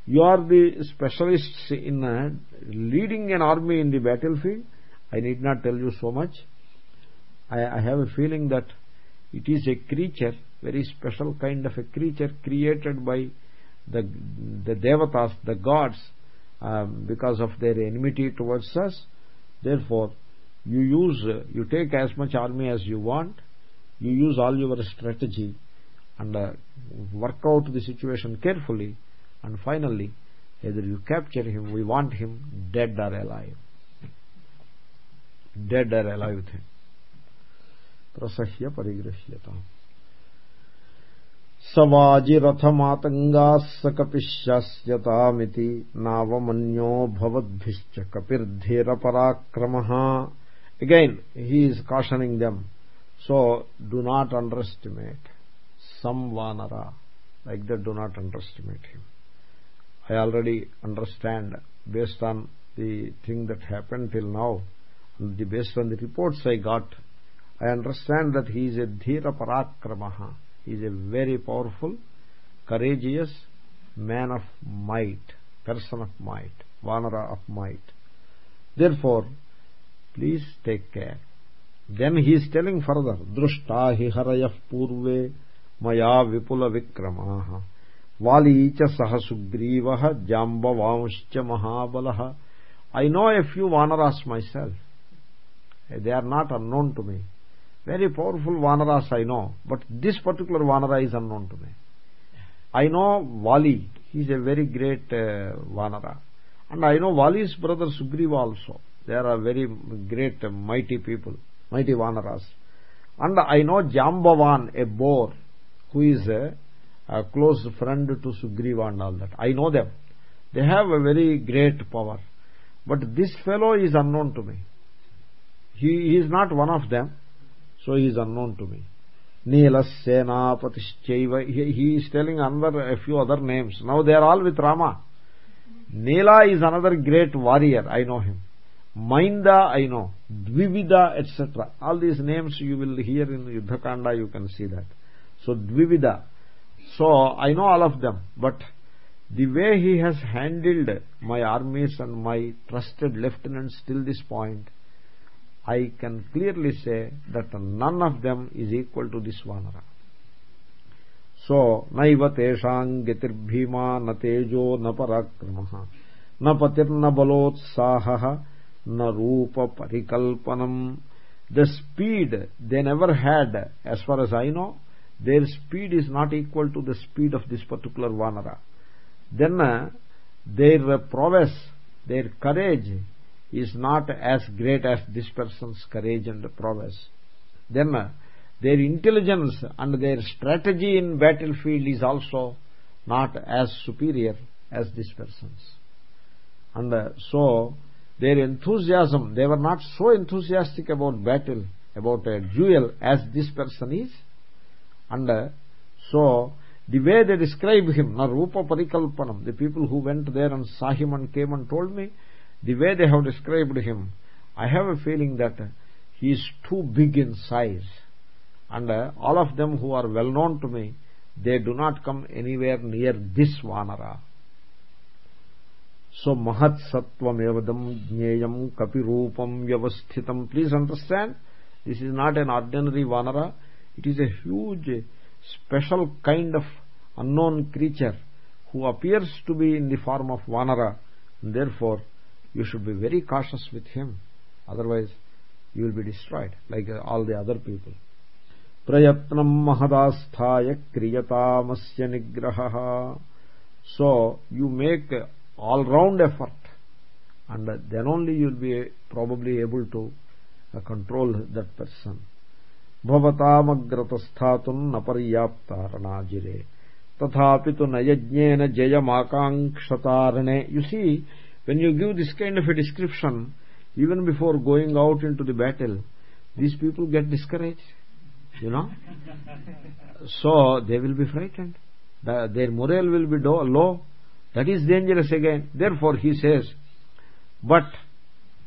you are the specialists in uh, leading an army in the battlefield. I need not tell you so much. I have a feeling that it is a creature very special kind of a creature created by the the devatas the gods um, because of their enmity towards us therefore you use uh, you take as much army as you want you use all your strategy and uh, work out the situation carefully and finally either you capture him we want him dead or alive dead or alive with him प्रसह्य परिगृह्यता सवाजिथमातंगा कपिशास्यतामिति नावमन्यो भवद्भिश्च कपिर्धीर पराक्रम again he is cautioning them so do not underestimate some वानरा like that do not underestimate him he already understand based on the thing that happened till now based on the reports he got he i that that is a धीर पराक्रम He is a very powerful, courageous man of might, person of might, vanara of might. Therefore, please take care. Then he is telling further, Drushta hi harayah purve maya vipula vikramaha vali cha sahasugrivaha jambavanscha mahabalaha. I know a few vanaras myself. They are not unknown to me very powerful vanaras I know, but this particular vanara is unknown to me. I know Vali, he is a very great uh, vanara. And I know Vali's brother Sugriva also. They are very great, uh, mighty people, mighty vanaras. And I know Jambavan, a boar, who is a, a close friend to Sugriva and all that. I know them. They have a very great power. But this fellow is unknown to me. He is not one of them so he is unknown to me. Neela Senapatishtaiva he, he is telling another a few other names. Now they are all with Rama. Neela is another great warrior. I know him. Mainda I know. Dvivida etc all these names you will hear in Yuddhakanda you can see that. So Dvivida. So I know all of them. But the way he has handled my armies and my trusted lieutenants till this point I can clearly say that none of them is equal to this vanara. So, naiva teshang gatirbhima na tejo na parakramaha na patirna balotsaha na rupa parikalpanam. The speed they never had as far as I know their speed is not equal to the speed of this particular vanara. Then uh, their prowess their courage is not as great as this person's courage and prowess. Then uh, their intelligence and their strategy in battlefield is also not as superior as this person's. And uh, so their enthusiasm they were not so enthusiastic about battle about a duel as this person is. And uh, so the way they describe him na parikalpanam the people who went there and saw him and came and told me the way they have described him i have a feeling that he is too big in size. And uh, all of them who are well known to me they do not come anywhere near this vanara. So mahat sattvam evadam jneyam kapirupam vyavasthitam please understand this is not an ordinary vanara. It is a huge special kind of unknown creature who appears to be in the form of vanara. Therefore you should be very cautious with him. Otherwise you will be destroyed like all the other people. Prayatnam mahadasthaya kriyatamasya nigrahah so you make all round effort and then only you will be probably able to control that person. భవతామగ్రతస్థాతు నపర్యాప్తారణాజిరే తథాపి తు నయజ్ఞేన జయమాకాంక్షతారణే you see when you give this kind of a description even before going out into the battle these people get discouraged you know? [LAUGHS] So they will be frightened. Their morale will be low. That is dangerous again. Therefore he says but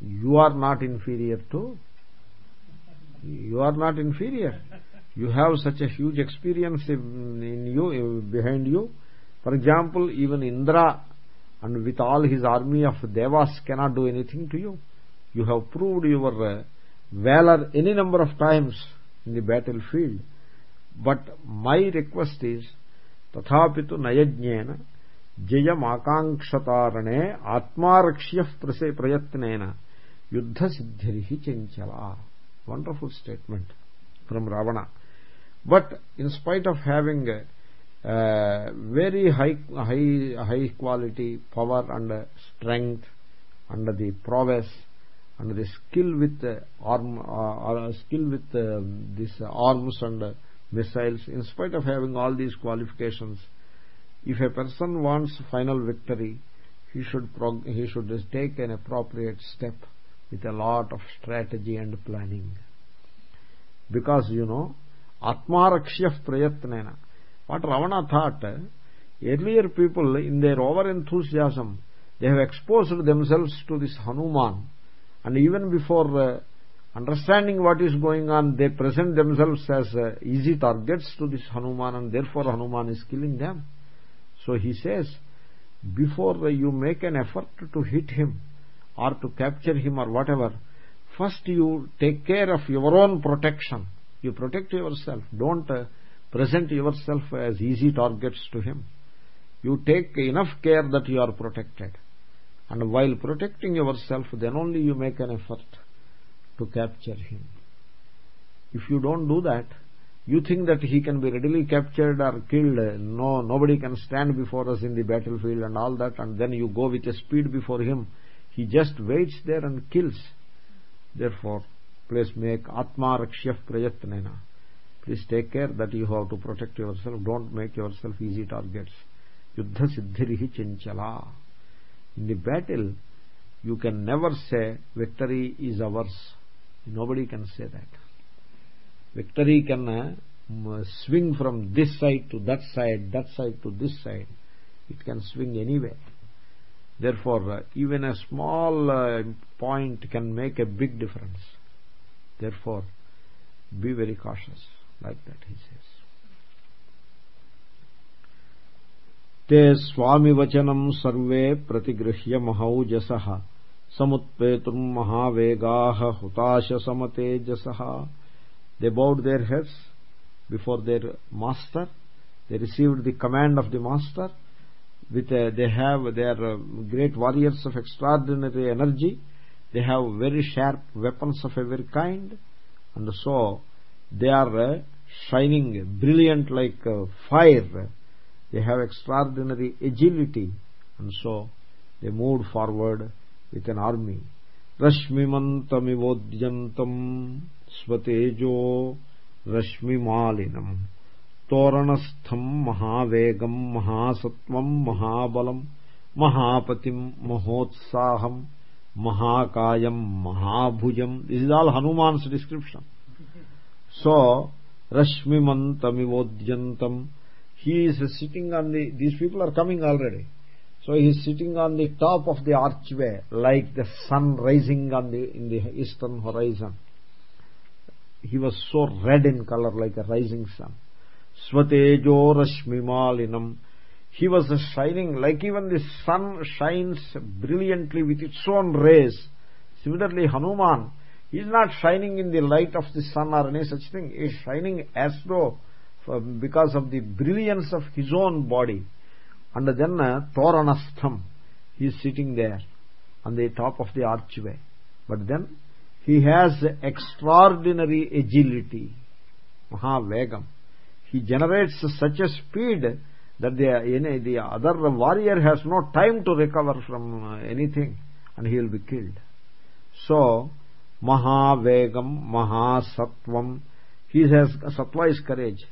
you are not inferior to you are not inferior. You have such a huge experience in you behind you. For example even indra and with all his army of devas cannot do anything to you you have proved your uh, valor any number of times in the battlefield but my request is tathapi tu nayajnena జయమాకాంక్షతారణే ఆత్మారక్ష్య ప్రయత్నేన యుద్ధ సిద్ధిరి చెంచల wonderful statement from Ravana but in spite of having uh, very high high high quality power and strength and the prowess and the skill with uh, arm uh, skill with these arms and missiles. In spite of having all these qualifications if a person wants final victory he should he should take an appropriate step with a lot of strategy and planning. Because you know atmarakshya prayatnena what ravana thought earlier people in their over enthusiasm they have exposed themselves to this hanuman. And even before uh, understanding what is going on they present themselves as uh, easy targets to this hanuman and therefore hanuman is killing them. So he says before you make an effort to hit him or to capture him or whatever first you take care of your own protection. You protect yourself. Don't uh, present yourself as easy targets to him. You take enough care that you are protected. And while protecting yourself then only you make an effort to capture him. If you don't do that you think that he can be readily captured or killed. No nobody can stand before us in the battlefield and all that and then you go with a speed before him. He just waits there and kills. Therefore please make atma rakshya prayatnena please take care that you have to protect yourself. Don't make yourself easy targets. Yuddha siddhirihi chanchala in the battle you can never say victory is ours. Nobody can say that. Victory can uh, swing from this side to that side that side to this side. It can swing anywhere. Therefore uh, even a small uh, point can make a big difference. Therefore be very cautious like that he says ते स्वामिवचनं सर्वे प्रतिगृह्य महौजसः समुत्पेतुम् महावेगाः हुताशसमतेजसः they bowed their heads before their master they received the command of the master with a, they have their uh, great warriors of extraordinary energy they have very sharp weapons of every kind and so they are uh, shining brilliant like uh, fire they have extraordinary agility and so they moved forward with an army rashmimantamivodyantam స్వతేజో రశ్మిమాలినం తోరణస్థం మహావేగం మహాసత్వం మహాబలం మహాపతిం మహోత్సాహం మహాకాయం మహాభుజం this is all Hanuman's description so rashmimantamivadyantam he is sitting on the these people are coming already. So he is sitting on the top of the archway like the sun rising on the in the eastern horizon. He was so red in color like a rising sun. Svatejo rashmimalinam. He was shining like even the sun shines brilliantly with its own rays. Similarly hanuman he is not shining in the light of the sun or any such thing. He is shining as though because of the brilliance of his own body. And then uh, toranastham he is sitting there on the top of the archway. But then he has extraordinary agility. Mahavegam. He generates such a speed that the, any, the other warrior has no time to recover from uh, anything and he will be killed. So mahavegam mahasatvam. He has sattva is courage.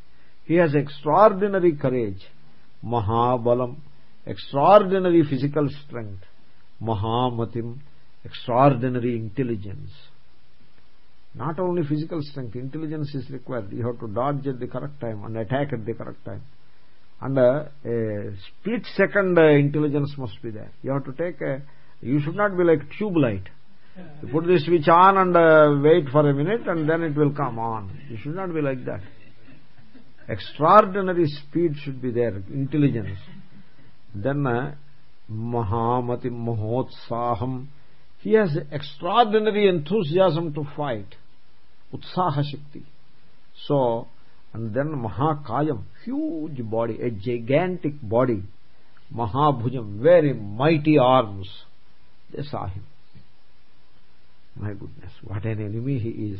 He has extraordinary courage. Mahabalam extraordinary physical strength. Mahamatim extraordinary intelligence. Not only physical strength intelligence is required. You have to dodge at the correct time and attack at the correct time. And uh, a split second uh, intelligence must be there. You have to take a you should not be like tube light you put the switch on and uh, wait for a minute and then it will come on. You should not be like that. Extraordinary speed should be there intelligence. Then uh, mahamati mahotsaham he has extraordinary enthusiasm to fight. Utsaha shakti. So and then mahakayam huge body a gigantic body. Mahabhujam very mighty arms. They saw him my goodness what an enemy he is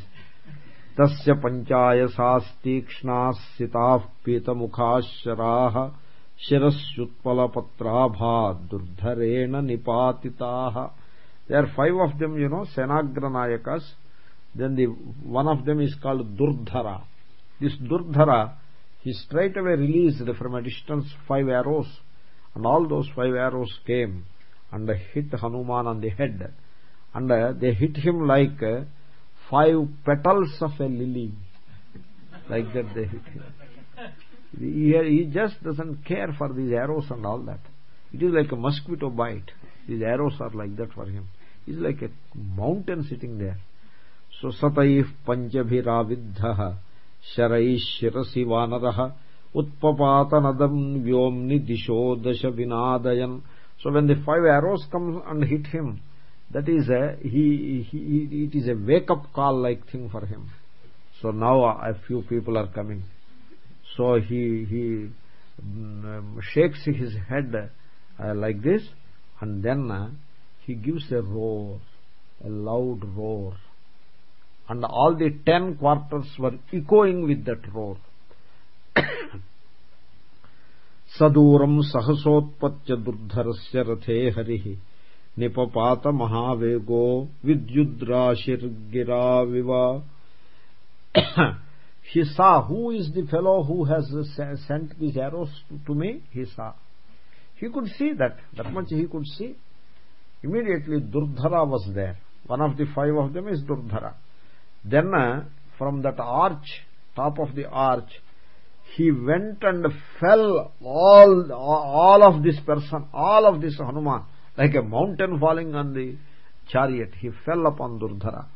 तस्य पञ्चायसास्तीक्ष्णाः सिताः पीतमुखाः शराः शिरस्युत्पलपत्राभा दुर्धरेण निपातिताः there are five of them you know senagra nayakas then the one of them is called durdhara this durdhara he straight away released from a distance five arrows and all those five arrows came and hit hanuman on the head and uh, they hit him like uh, five petals of a lily. Like that they hit him. He, he just doesn't care for these arrows and all that. It is like a mosquito bite. These arrows are like that for him. He is like a mountain sitting there. So sataih panchabhiraviddha sharaish shirasi vanarah utpapatanadam vyomni disho vinadayan. So when the five arrows come and hit him that is a he, he it is a wake up call like thing for him. So now a few people are coming. So he he um, shakes his head uh, like this and then uh, he gives a roar a loud roar. And all the 10 quarters were echoing with that roar. सदूरम सहसोत्पत्य दुर्धरस्य रथे हरिः निपपात महावेगो विद्युद्राशिर्गिराविवा hisa who is the fellow who has sent these arrows to me hisa he could see that that much he could see immediately durdhara was there one of the five of them is durdhara then from that arch top of the arch he went and fell all all of this person all of this hanuman like a mountain falling on the chariot he fell upon durdhara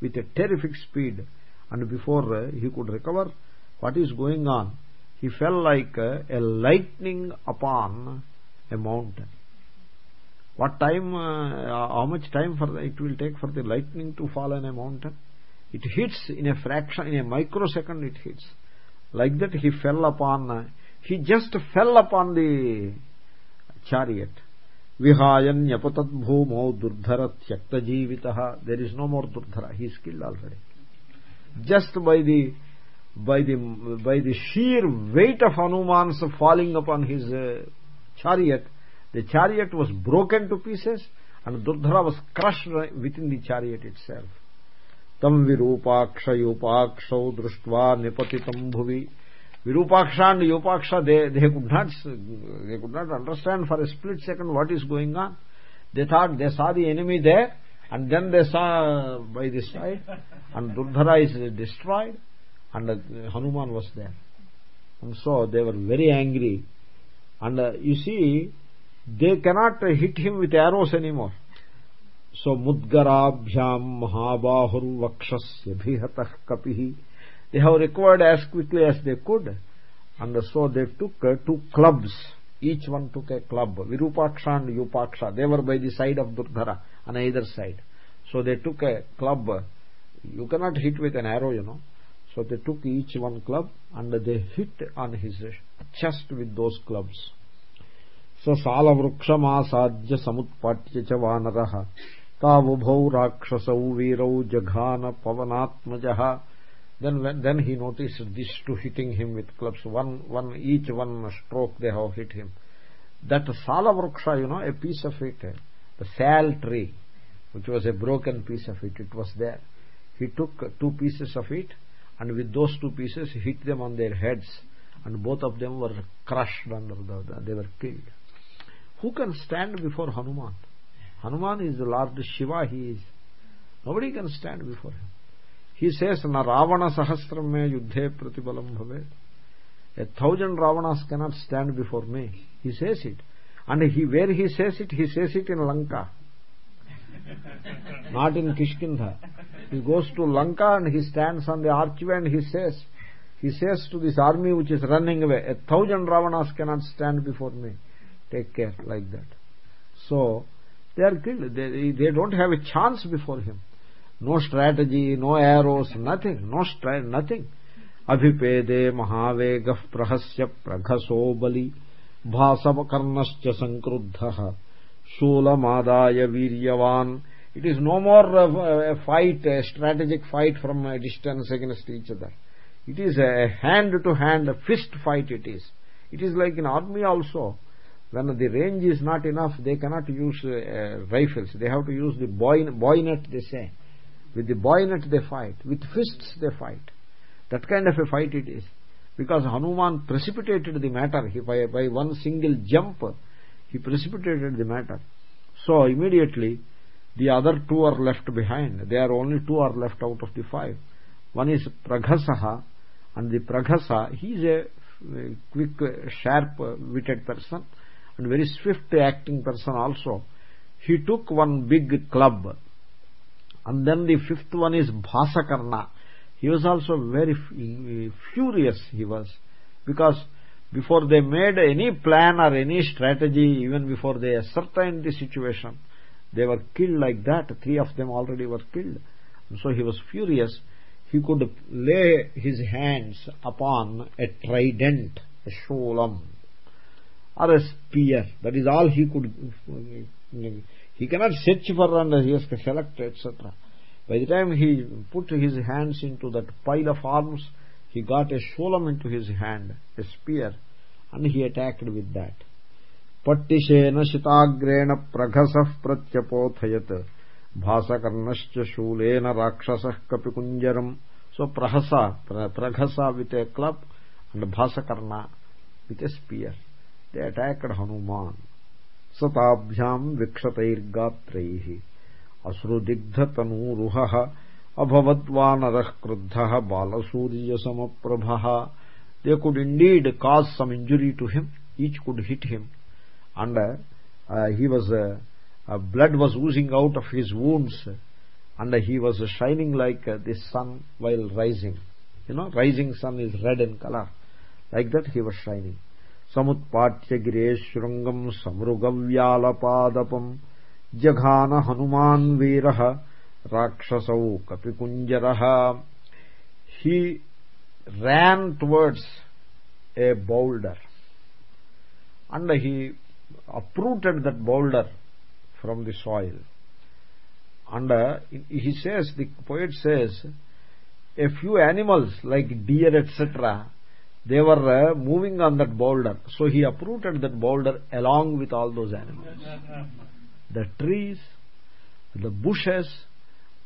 with a terrific speed. And before uh, he could recover what is going on he fell like uh, a lightning upon a mountain. What time uh, how much time for the, it will take for the lightning to fall on a mountain? It hits in a fraction in a microsecond it hits. Like that he fell upon uh, he just fell upon the chariot by the sheer weight of hanuman's falling upon his uh, chariot the chariot was broken to pieces and Durdhara was crushed within the chariot itself. Tam virupaksha yupaksha društva nipatitam bhuvi. Virupaksha and Yupaksha, they, they, could not, they could not understand for a split second what is going on. They thought they saw the enemy there and then they saw by this side and Durdhara is destroyed and Hanuman was there. And so they were very angry. And uh, you see, they cannot hit him with arrows anymore so mudgarabhyam mahabahur vakshasya bhihatah kapih they have recovered as quickly as they could and so they took uh, two clubs each one took a club virupaksha and yupaksha they were by the side of durdhara on either side so they took a club you cannot hit with an arrow you know so they took each one club and they hit on his chest with those clubs स सालवृक्षमासाद्य समुत्पाट्य च वानरः तावुभौ राक्षसौ वीरौ जघान पवनात्मजः then then he noticed this two hitting him with clubs. One one each one stroke they have hit him. That sala vriksha you know a piece of it the sal tree which was a broken piece of it it was there. He took two pieces of it and with those two pieces hit them on their heads and both of them were crushed under the they were killed. Who can stand before hanuman? Hanuman is the lord shiva he is. Nobody can stand before him he says na ravana sahasram me yuddhe pratibalam bhavet a thousand ravanas cannot stand before me. He says it. And he where he says it he says it in lanka. [LAUGHS] Not in kishkindha. He goes to lanka and he stands on the archway and he says he says to this army which is running away a thousand ravanas cannot stand before me. Take care like that. So they are killed. They, they don't have a chance before him no strategy no arrows nothing no nothing अभिपेदे महावेग प्रहस्य प्रघसो बलि भासवकर्णश्च संक्रुद्धः शूलमादाय वीर्यवान् it is no more a, a fight a strategic fight from a distance against each other it is a hand to hand a fist fight it is it is like in army also when the range is not enough they cannot use uh, rifles they have to use the bayonet they say with the bayonet they fight with fists they fight. That kind of a fight it is. Because hanuman precipitated the matter. He, by, by one single jump he precipitated the matter. So immediately the other two are left behind. There are only two are left out of the five. One is praghasaha and the praghasa he is a quick sharp witted person and very swift acting person also. He took one big club and then the fifth one is bhasakarna. He was also very eh, furious he was. Because before they made any plan or any strategy even before they ascertained the situation they were killed like that. Three of them already were killed. So he was furious. He could lay his hands upon a trident a shulam or a spear. That is all he could eh, he cannot search for and he has to select etc by the time he put his hands into that pile of arms he got a shulam into his hand a spear and he attacked with that पट्टिशेन शिताग्रेण प्रघसः प्रत्यपोथयत् भासकर्णश्च शूलेन राक्षसः कपिकुञ्जरम् so prahasa praghasa with a club and bhasakarna with a spear they attacked hanuman सताभ्याम विक्षतैर्गात्रै। अश्रुदिग्धतनूरुह, अभवद्वानर क्रुद्ध, बालसूर्यसमप्रभ। They could indeed cause some injury to him each could hit him and he was blood was oozing out of his wounds and he was shining like the uh, sun while rising. You know, rising sun is red in color. Like that he was shining. Samutpatya gireshvrangam samrugavyalapadapam जघान हनुमान वीर राक्षसौ कपिकुंजर that boulder from the soil and uh, he says the poet says a few animals like deer etc they were uh, moving on that boulder. So he uprooted that boulder along with all those animals. The trees the bushes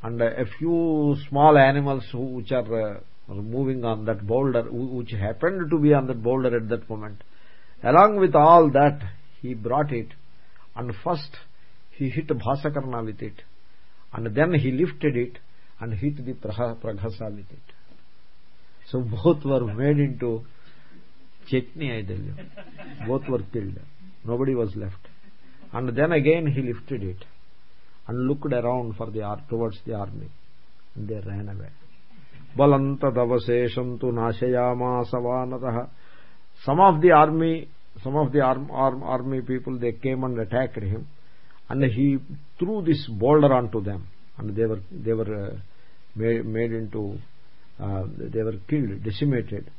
and a few small animals which are, uh, moving on that boulder which happened to be on that boulder at that moment. Along with all that he brought it and first he hit bhasakarna with it and then he lifted it and hit the praghasa with it. So both were made into chutney i tell you. Both were killed. Nobody was left. And then again he lifted it and looked around for the towards the army. And they ran away. Balantadavasesham tu nashayamasa vanarah some of the army some of the arm, arm, army people they came and attacked him. And he threw this boulder onto them. And they were they were uh, made, made into uh, they were killed decimated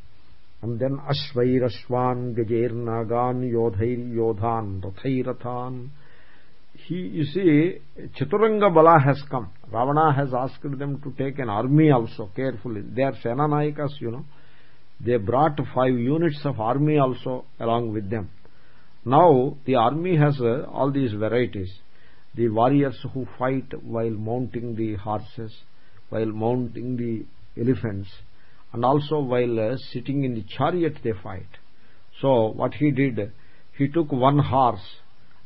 and then ashvairashvan gajairnagan yodhair yodhan rathairatan he you see chaturanga bala has come ravana has asked them to take an army also carefully they are senanayakas you know they brought five units of army also along with them now the army has uh, all these varieties the warriors who fight while mounting the horses while mounting the elephants and also while uh, sitting in the chariot they fight. So what he did he took one horse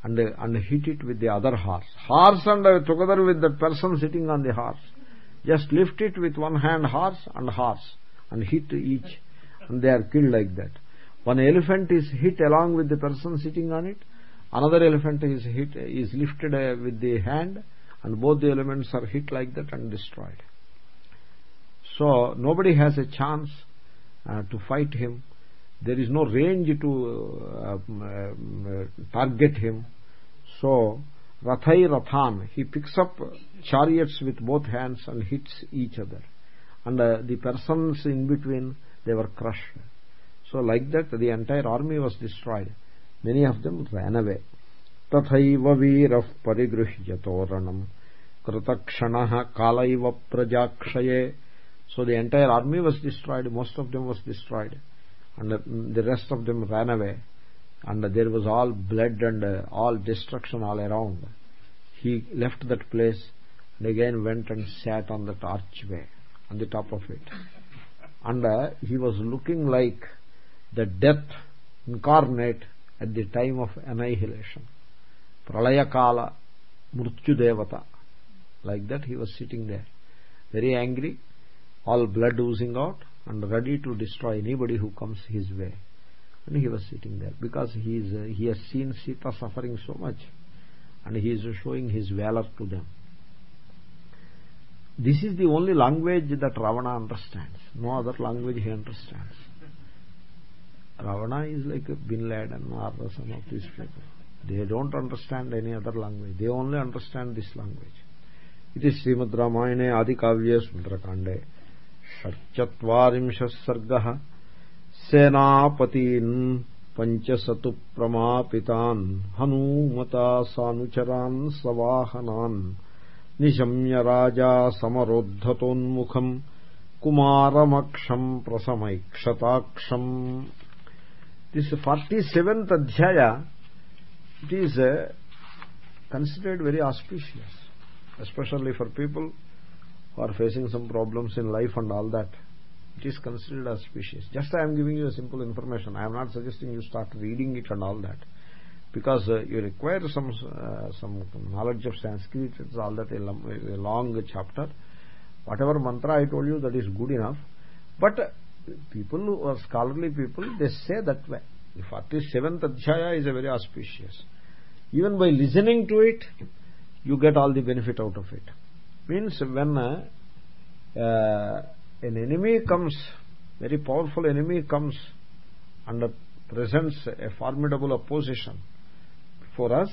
and and hit it with the other horse. Horse and uh, together with the person sitting on the horse. Just lift it with one hand horse and horse and hit each. And they are killed like that. One elephant is hit along with the person sitting on it. Another elephant is hit is lifted uh, with the hand and both the elements are hit like that and destroyed so nobody has a chance uh, to fight him there is no range to uh, uh, target him so rathai rathan he picks up chariots with both hands and hits each other and uh, the persons in between they were crushed so like that the entire army was destroyed many of them ran away तथैव वीरः परिगृह्य तोरणम् कृतक्षणः कालैव प्रजाक्षये so the entire army was destroyed most of them was destroyed and the rest of them ran away. And there was all blood and uh, all destruction all around. He left that place and again went and sat on that archway on the top of it. And uh, he was looking like the death incarnate at the time of annihilation. Pralayakala mrityu devata. Like that he was sitting there. Very angry all blood oozing out and ready to destroy anybody who comes his way. And he was sitting there because he is uh, he has seen sita suffering so much and he is showing his valor to them. This is the only language that ravana understands. No other language he understands. Ravana is like bin laden or some of these people. They don't understand any other language. They only understand this language. It is srimad ramayane adi kavye sundarakande षट्चत्वारिंशः सर्गः। सेनापतीन् पञ्चसतु प्रमापितान् हनूमता सानुचरान् सवाहनान्। निशम्य राजा समरोद्धतोन्मुखम् कुमारमक्षम् प्रसमैक्षताक्षम्। This 47th adhyaya. It is uh, considered very auspicious especially for people are facing some problems in life and all that it is considered auspicious just i am giving you a simple information. I am not suggesting you start reading it and all that because uh, you require some uh, some knowledge of sanskrit it's all that a, a long chapter. Whatever mantra i told you that is good enough. But uh, people who are scholarly people they say that way the 47th adhyaya is a very auspicious. Even by listening to it you get all the benefit out of it means when uh, an enemy comes very powerful enemy comes and presents a formidable opposition for us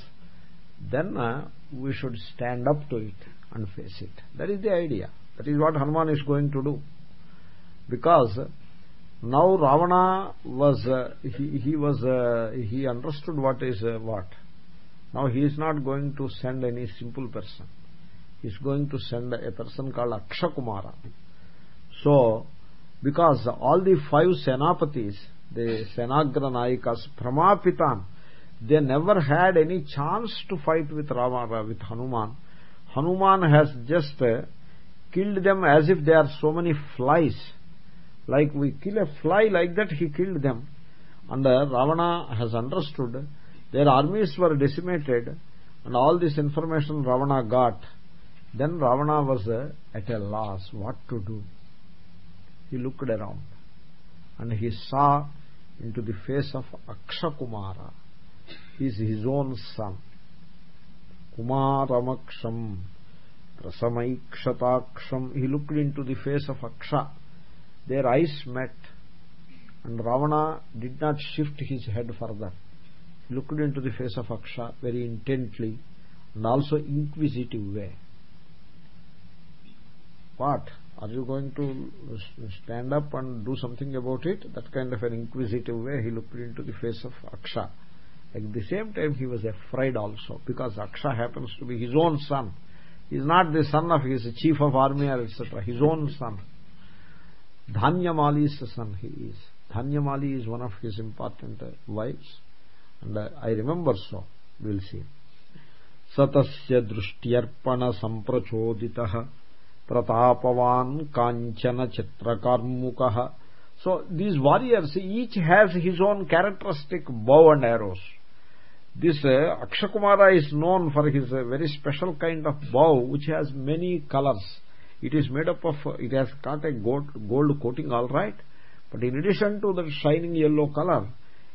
then uh, we should stand up to it and face it. That is the idea. That is what hanuman is going to do. Because now ravana was uh, he, he was uh, he understood what is uh, what. Now he is not going to send any simple person is going to send a person called Akshakumara. So, because all the five Senapatis, the Senagra Nayikas, Pramapitan, they never had any chance to fight with Rama, with Hanuman. Hanuman has just uh, killed them as if they are so many flies. Like we kill a fly like that, he killed them. And uh, Ravana has understood their armies were decimated and all this information Ravana got then Ravana was uh, at a loss what to do. He looked around and he saw into the face of Akshakumara. He is his own son. Kumaramaksham Prasamaikshataksham. He looked into the face of Aksha. Their eyes met and Ravana did not shift his head further. He looked into the face of Aksha very intently and also inquisitive way what are you going to stand up and do something about it? That kind of an inquisitive way he looked into the face of aksha. At the same time he was afraid also because aksha happens to be his own son. He is not the son of his chief of army or etc his own son. Dhanyamali's son he is. Dhanyamali is one of his important wives and i remember so. We will see. Satasya drishtyarpana pratapavan kanchana chitrakarmuka so these warriors each has his own characteristic bow and arrows. This uh, akshakumara is known for his uh, very special kind of bow which has many colors. It is made up of it has got a gold, gold coating all right. But in addition to the shining yellow color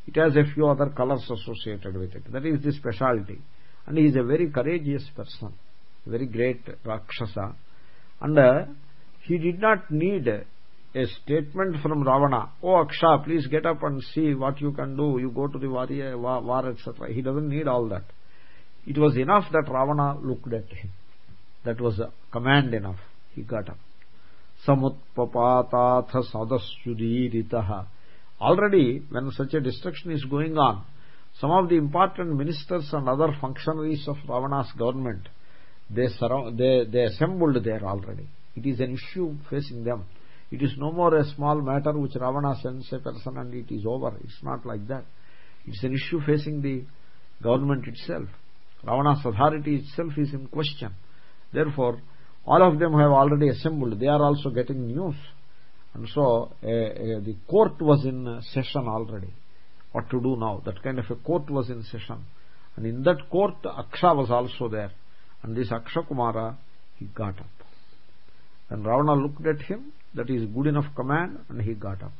it has a few other colors associated with it. That is the specialty. And he is a very courageous person very great rakshasa and uh, he did not need a statement from ravana. Oh aksha please get up and see what you can do. You go to the warrior war, etc he doesn't need all that. It was enough that ravana looked at him. That was a command enough. He got up. Samutpapatatha sadasyudiritaha already when such a destruction is going on some of the important ministers and other functionaries of ravana's government they surround they they assembled there already. It is an issue facing them. It is no more a small matter which ravana sends a person and it is over. It's not like that. It's an issue facing the government itself. Ravana's authority itself is in question. Therefore all of them have already assembled. They are also getting news. And so the court was in session already. What to do now? That kind of a court was in session. And in that court aksha was also there and this aksha kumara he got up. And ravana looked at him that is good enough command and he got up.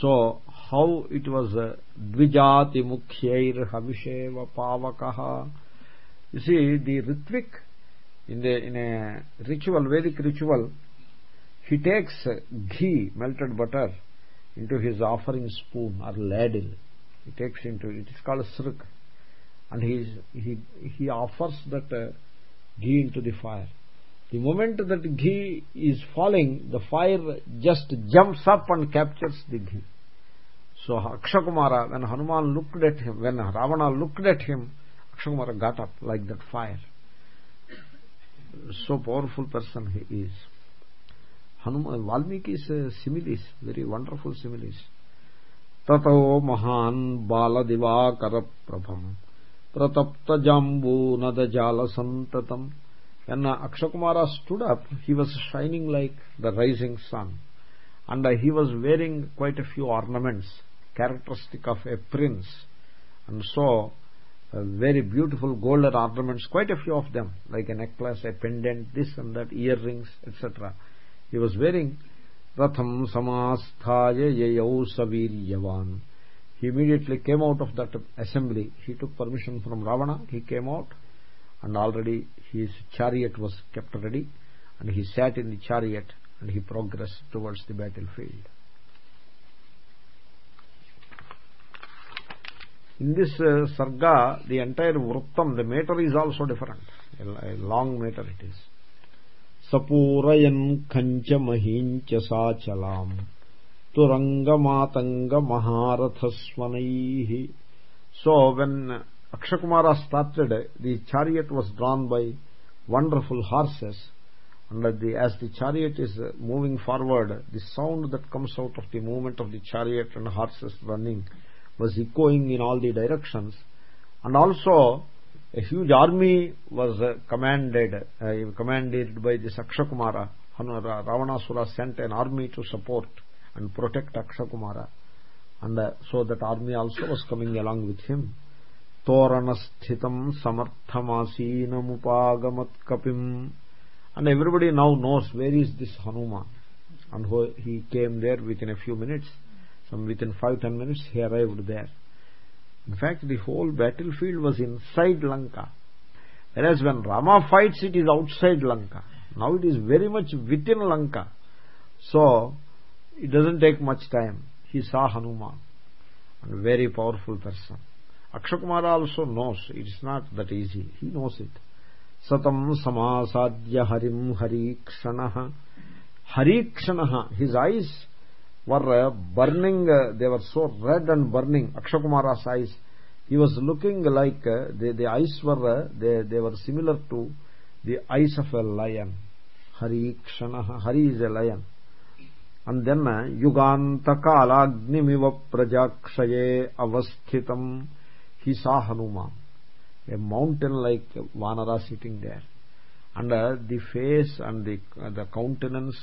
So how it was uh, dvijati mukhyair havisheva pavakah you see the ritvik in the in a ritual vedic ritual he takes ghee melted butter into his offering spoon or ladle. He takes into it is called sruk and he he he offers that uh, ghee into the fire the moment that ghee is falling the fire just jumps up and captures the ghee so akshakumara when hanuman looked at him when ravana looked at him akshakumara got up like that fire so powerful person he is Hanuman, Valmiki's uh, similes, very wonderful similes. Tato mahan bala divakara prabham pratapta jambu nadajala santatam. When Akshakumara stood up, he was shining like the rising sun. And he was wearing quite a few ornaments, characteristic of a prince. And so, uh, very beautiful golden ornaments, quite a few of them, like a necklace, a pendant, this and that, earrings, etc. He was wearing Ratham Samasthaya Yayau Saviryavan. He immediately came out of that assembly. He took permission from Ravana. He came out and already his chariot was kept ready and he sat in the chariot and he progressed towards the battlefield. in this uh, sarga the entire vruttam the meter is also different a, long meter it is sapurayan khancha mahincha sachalam so when akshakumara started the chariot was drawn by wonderful horses. And the, as the chariot is moving forward the sound that comes out of the movement of the chariot and horses running was echoing in all the directions. And also a huge army was uh, commanded uh, commanded by this akshakumara ravanasura sent an army to support and protect akshakumara and uh, so that army also was coming along with him. Toranasthitam samarthamasinamupagamat kapim. And everybody now knows where is this hanuman. And he came there within a few minutes. Some within five ten minutes he arrived there. In fact the whole battlefield was inside lanka. Whereas when rama fights it is outside lanka. Now it is very much within lanka. So it doesn't take much time. He saw hanuman and very powerful person. Akshakumara also knows. It is not that easy. He knows it. Satam samasadya harim harikshanah harikshanah his eyes were uh, burning uh, they were so red and burning. Akshakumara's eyes he was looking like uh, the, the eyes were they, they were similar to the eyes of a lion. Hari kshana hari is a lion and then uh, yuganta kalagnimiva prajakshaye avasthitam he saw hanuman a mountain like vanara sitting there. And uh, the face and the uh, the countenance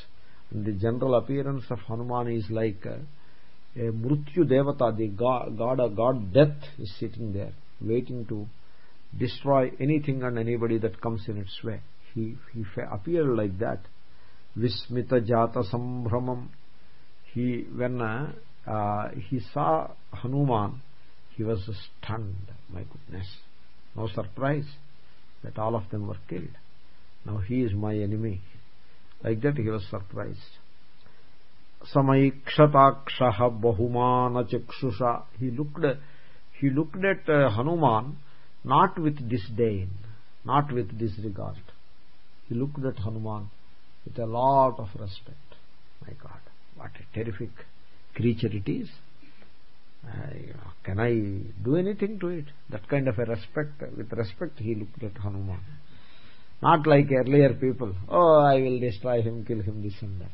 and the general appearance of Hanuman is like a, Mrityu Devata, the God, God, God death is sitting there. waiting to destroy anything and anybody that comes in its way. He he appeared like that uh, uh, of them were killed now he is my enemy like that he was surprised samaykshatakshah bahumana chakshusha he looked he looked at uh, hanuman not with disdain not with disregard he looked at hanuman with a lot of respect my god what a terrific creature it is can I do anything to it? That kind of a respect, with respect he looked at Hanuman. Not like earlier people, oh, I will destroy him, kill him, this and that.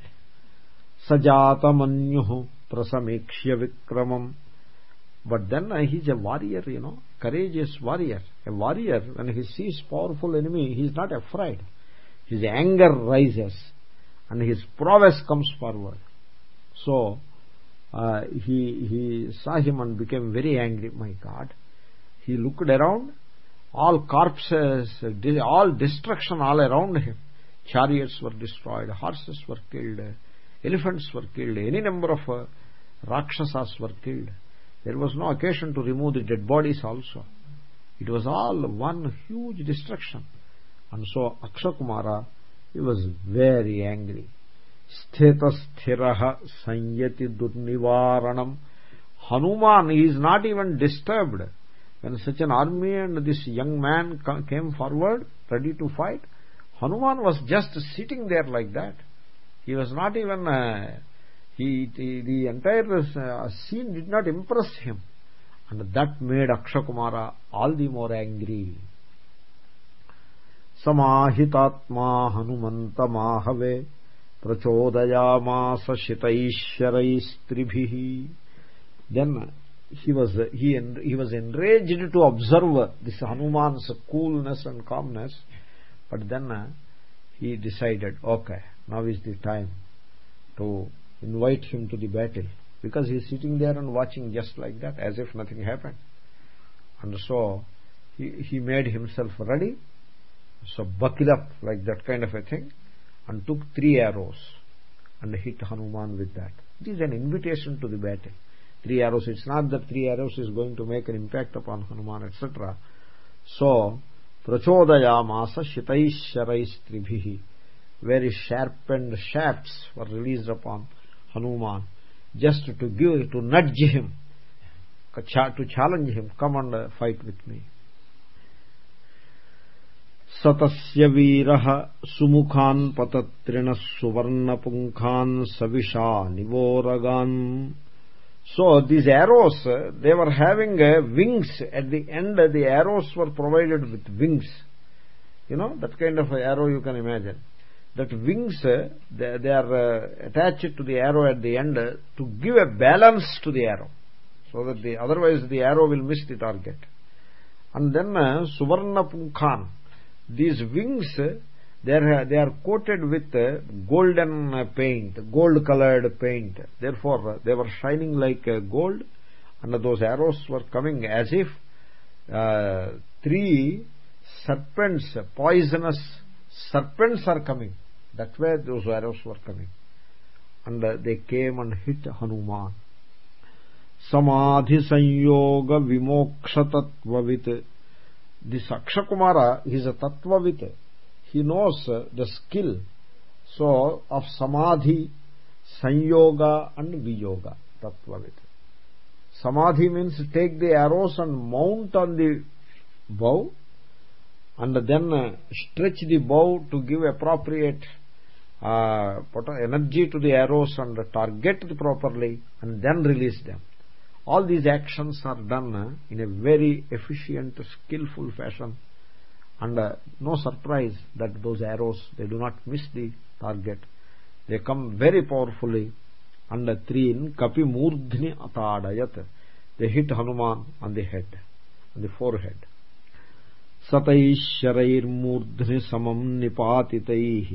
Sajatamanyuhu prasamikshya vikramam. But then uh, he's a warrior, you know, courageous warrior. A warrior, when he sees powerful enemy, he is not afraid. His anger rises and his prowess comes forward. So, uh, he he saw him and became very angry. My god. He looked around. All corpses all destruction all around him. Chariots were destroyed horses were killed elephants were killed any number of uh, rakshasas were killed. There was no occasion to remove the dead bodies also. It was all one huge destruction and so akshakumara he was very angry. Sthita sanyati durnivaranam. Hanuman is not even disturbed. When such an army and this young man came forward ready to fight hanuman was just sitting there like that. He was not even uh, he, he, the entire uh, scene did not impress him. And that made akshakumara all the more angry समाहितात्मा हनुमन्तमाहवे prachodayamasa shitaishwaraistribhi then he was he he was enraged to observe this hanuman's coolness and calmness but then uh, he decided okay now is the time to invite him to the battle because he is sitting there and watching just like that as if nothing happened and so he he made himself ready so buckle up like that kind of a thing and took three arrows and hit Hanuman with that. It is an invitation to the battle. Three arrows, it's not that three arrows is going to make an impact upon Hanuman, etc. So, prachodayamasa shitaisharaistribhihi very sharpened shafts were released upon Hanuman just to give, to nudge him, to challenge him, come and fight with me. सतस्य वीरः सुमुखान् पतत्रिणः सुवर्णपुङ्खान् सविशा निवोरगान् so these arrows they were having uh, wings at the end the arrows were provided with wings you know that kind of arrow you can imagine that wings they, they are uh, attached to the arrow at the end to give a balance to the arrow so that the otherwise the arrow will miss the target and then uh, suvarna punkhan these wings they are they are coated with golden paint gold colored paint therefore they were shining like gold and those arrows were coming as if uh, three serpents poisonous serpents are coming that way those arrows were coming and they came and hit hanuman samadhi sanyoga vimoksha tatvavit this akshakumara is a tattvavit he knows the skill so of samadhi sanyoga and viyoga tattvavit samadhi means take the arrows and mount on the bow and then stretch the bow to give appropriate uh, energy to the arrows and target it properly and then release them all these actions are done uh, in a very efficient skillful fashion and uh, no surprise that those arrows they do not miss the target they come very powerfully and threen kapi murdhni atadayat they hit hanuman on the head on the forehead सतैश्चरैर्मूर्ध्नि समम् निपातितैः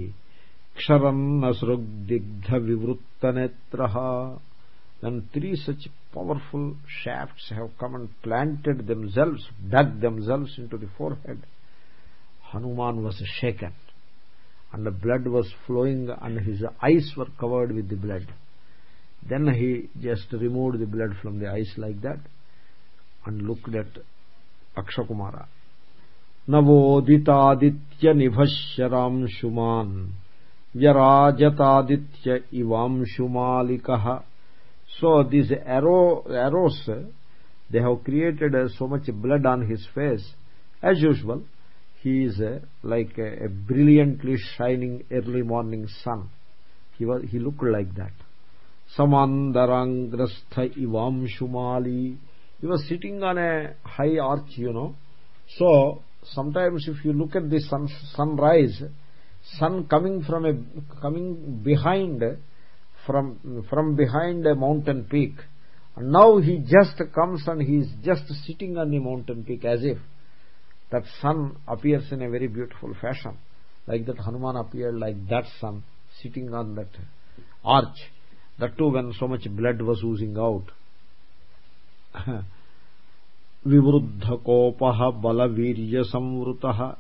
क्षरन्नसृग्दिग्धविवृत्तनेत्रः when three such powerful shafts have come and planted themselves dug themselves into the forehead. Hanuman was shaken and the blood was flowing and his eyes were covered with the blood. Then he just removed the blood from the eyes like that and looked at akshakumara. Vyarajataditya ivam shumalikah so these arrow arrows they have created uh, so much blood on his face. As usual he is uh, like a, a brilliantly shining early morning sun. He was he looked like that. Samandarangrastha ivam shumali. He was sitting on a high arch you know. So sometimes if you look at the sun sunrise sun coming from a coming behind from from behind a mountain peak. And now he just comes and he is just sitting on the mountain peak as if that sun appears in a very beautiful fashion. Like that hanuman appeared like that sun sitting on that arch. That too when so much blood was oozing out. [LAUGHS] Kopah balavirya samvrutah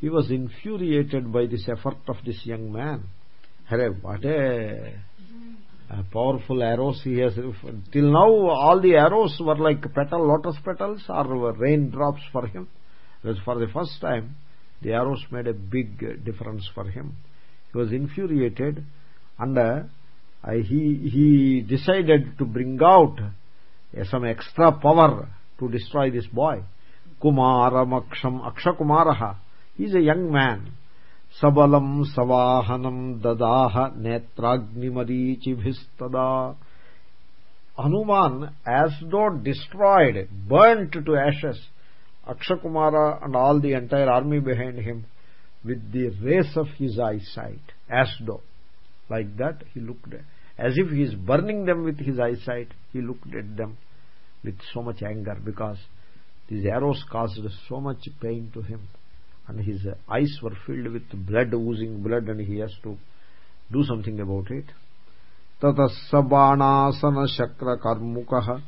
he was infuriated by this effort of this young man. Hare, what powerful arrows he has till now all the arrows were like petal lotus petals or raindrops for him. Because for the first time the arrows made a big difference for him. He was infuriated and uh, he he decided to bring out uh, some extra power to destroy this boy. Kumaram akshakumaraha. He is a young man to ashes Akshakumara and all the entire army behind him with the rays of his eyesight as though like that he looked at, as if he is burning them with his eyesight he looked at them with so much anger because these arrows caused so much pain to him and his eyes were filled with blood oozing blood and he has to do something about it. Tatah sabanasana shakra karmukah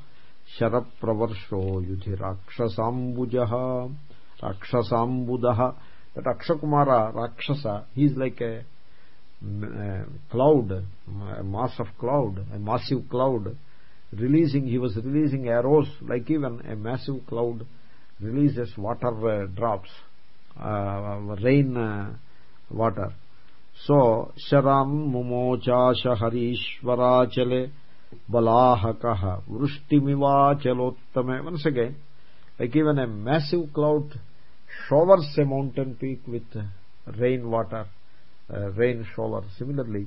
shara pravarsho yudhi rakshasambujah rakshasambudah that akshakumara rakshasa he is like a, a cloud a mass of cloud a massive cloud. Releasing he was releasing arrows like even a massive cloud releases water uh, drops. Rain uh, water so sharam mumochasha harishwarachale balahakah vrushtimivaachalottame once again like even a massive cloud showers a mountain peak with rain water uh, rain shower similarly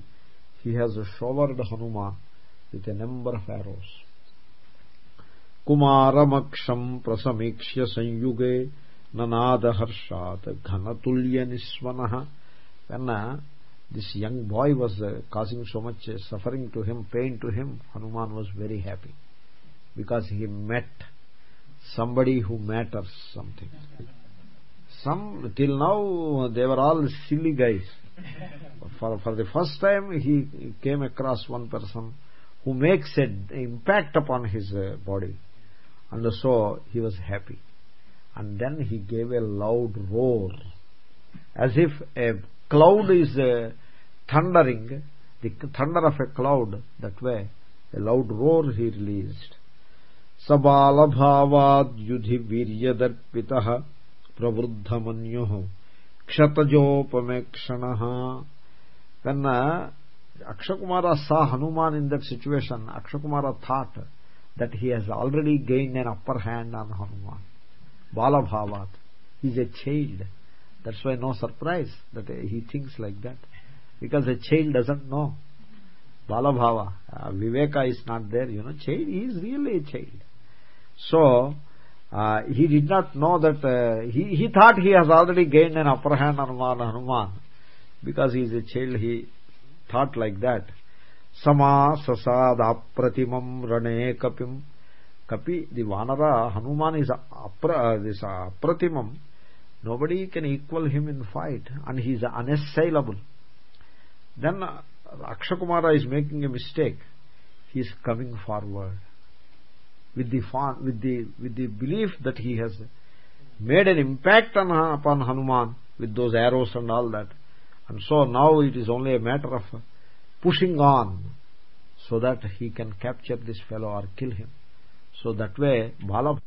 he has showered hanuma with a number of arrows kumaramaksham prasamikshya sanyuge nanadaharshat ghanatulya nisvanah. When this young boy was uh, causing so much uh, suffering to him pain to him hanuman was very happy. Because he met somebody who matters something. Some till now they were all silly guys. For for the first time he came across one person who makes an impact upon his uh, body. And so he was happy and then he gave a loud roar as if a cloud is uh, thundering the thunder of a cloud that way a loud roar he released सबालभावाद् युधि वीर्यदर्पितः प्रवृद्धमन्युः क्षतजोपमेक्षणः when uh, akshakumara saw hanuman in that situation akshakumara thought that he has already gained an upper hand on hanuman balabhavat. Is a child. That's why no surprise that he thinks like that. Because a child doesn't know. Balabhava uh, viveka is not there you know. Child is really a child. So uh, he did not know that uh, he he thought he has already gained an upper hand on hanuman. Because he is a child he thought like that. Sama sasad apratimam rane kapim kapi the vanara hanuman is uh, this apratimam nobody can equal him in fight and he is unassailable. Then uh, akshakumara is making a mistake. He is coming forward. With the with the with the belief that he has made an impact on upon hanuman with those arrows and all that. And so now it is only a matter of pushing on so that he can capture this fellow or kill him so that way bala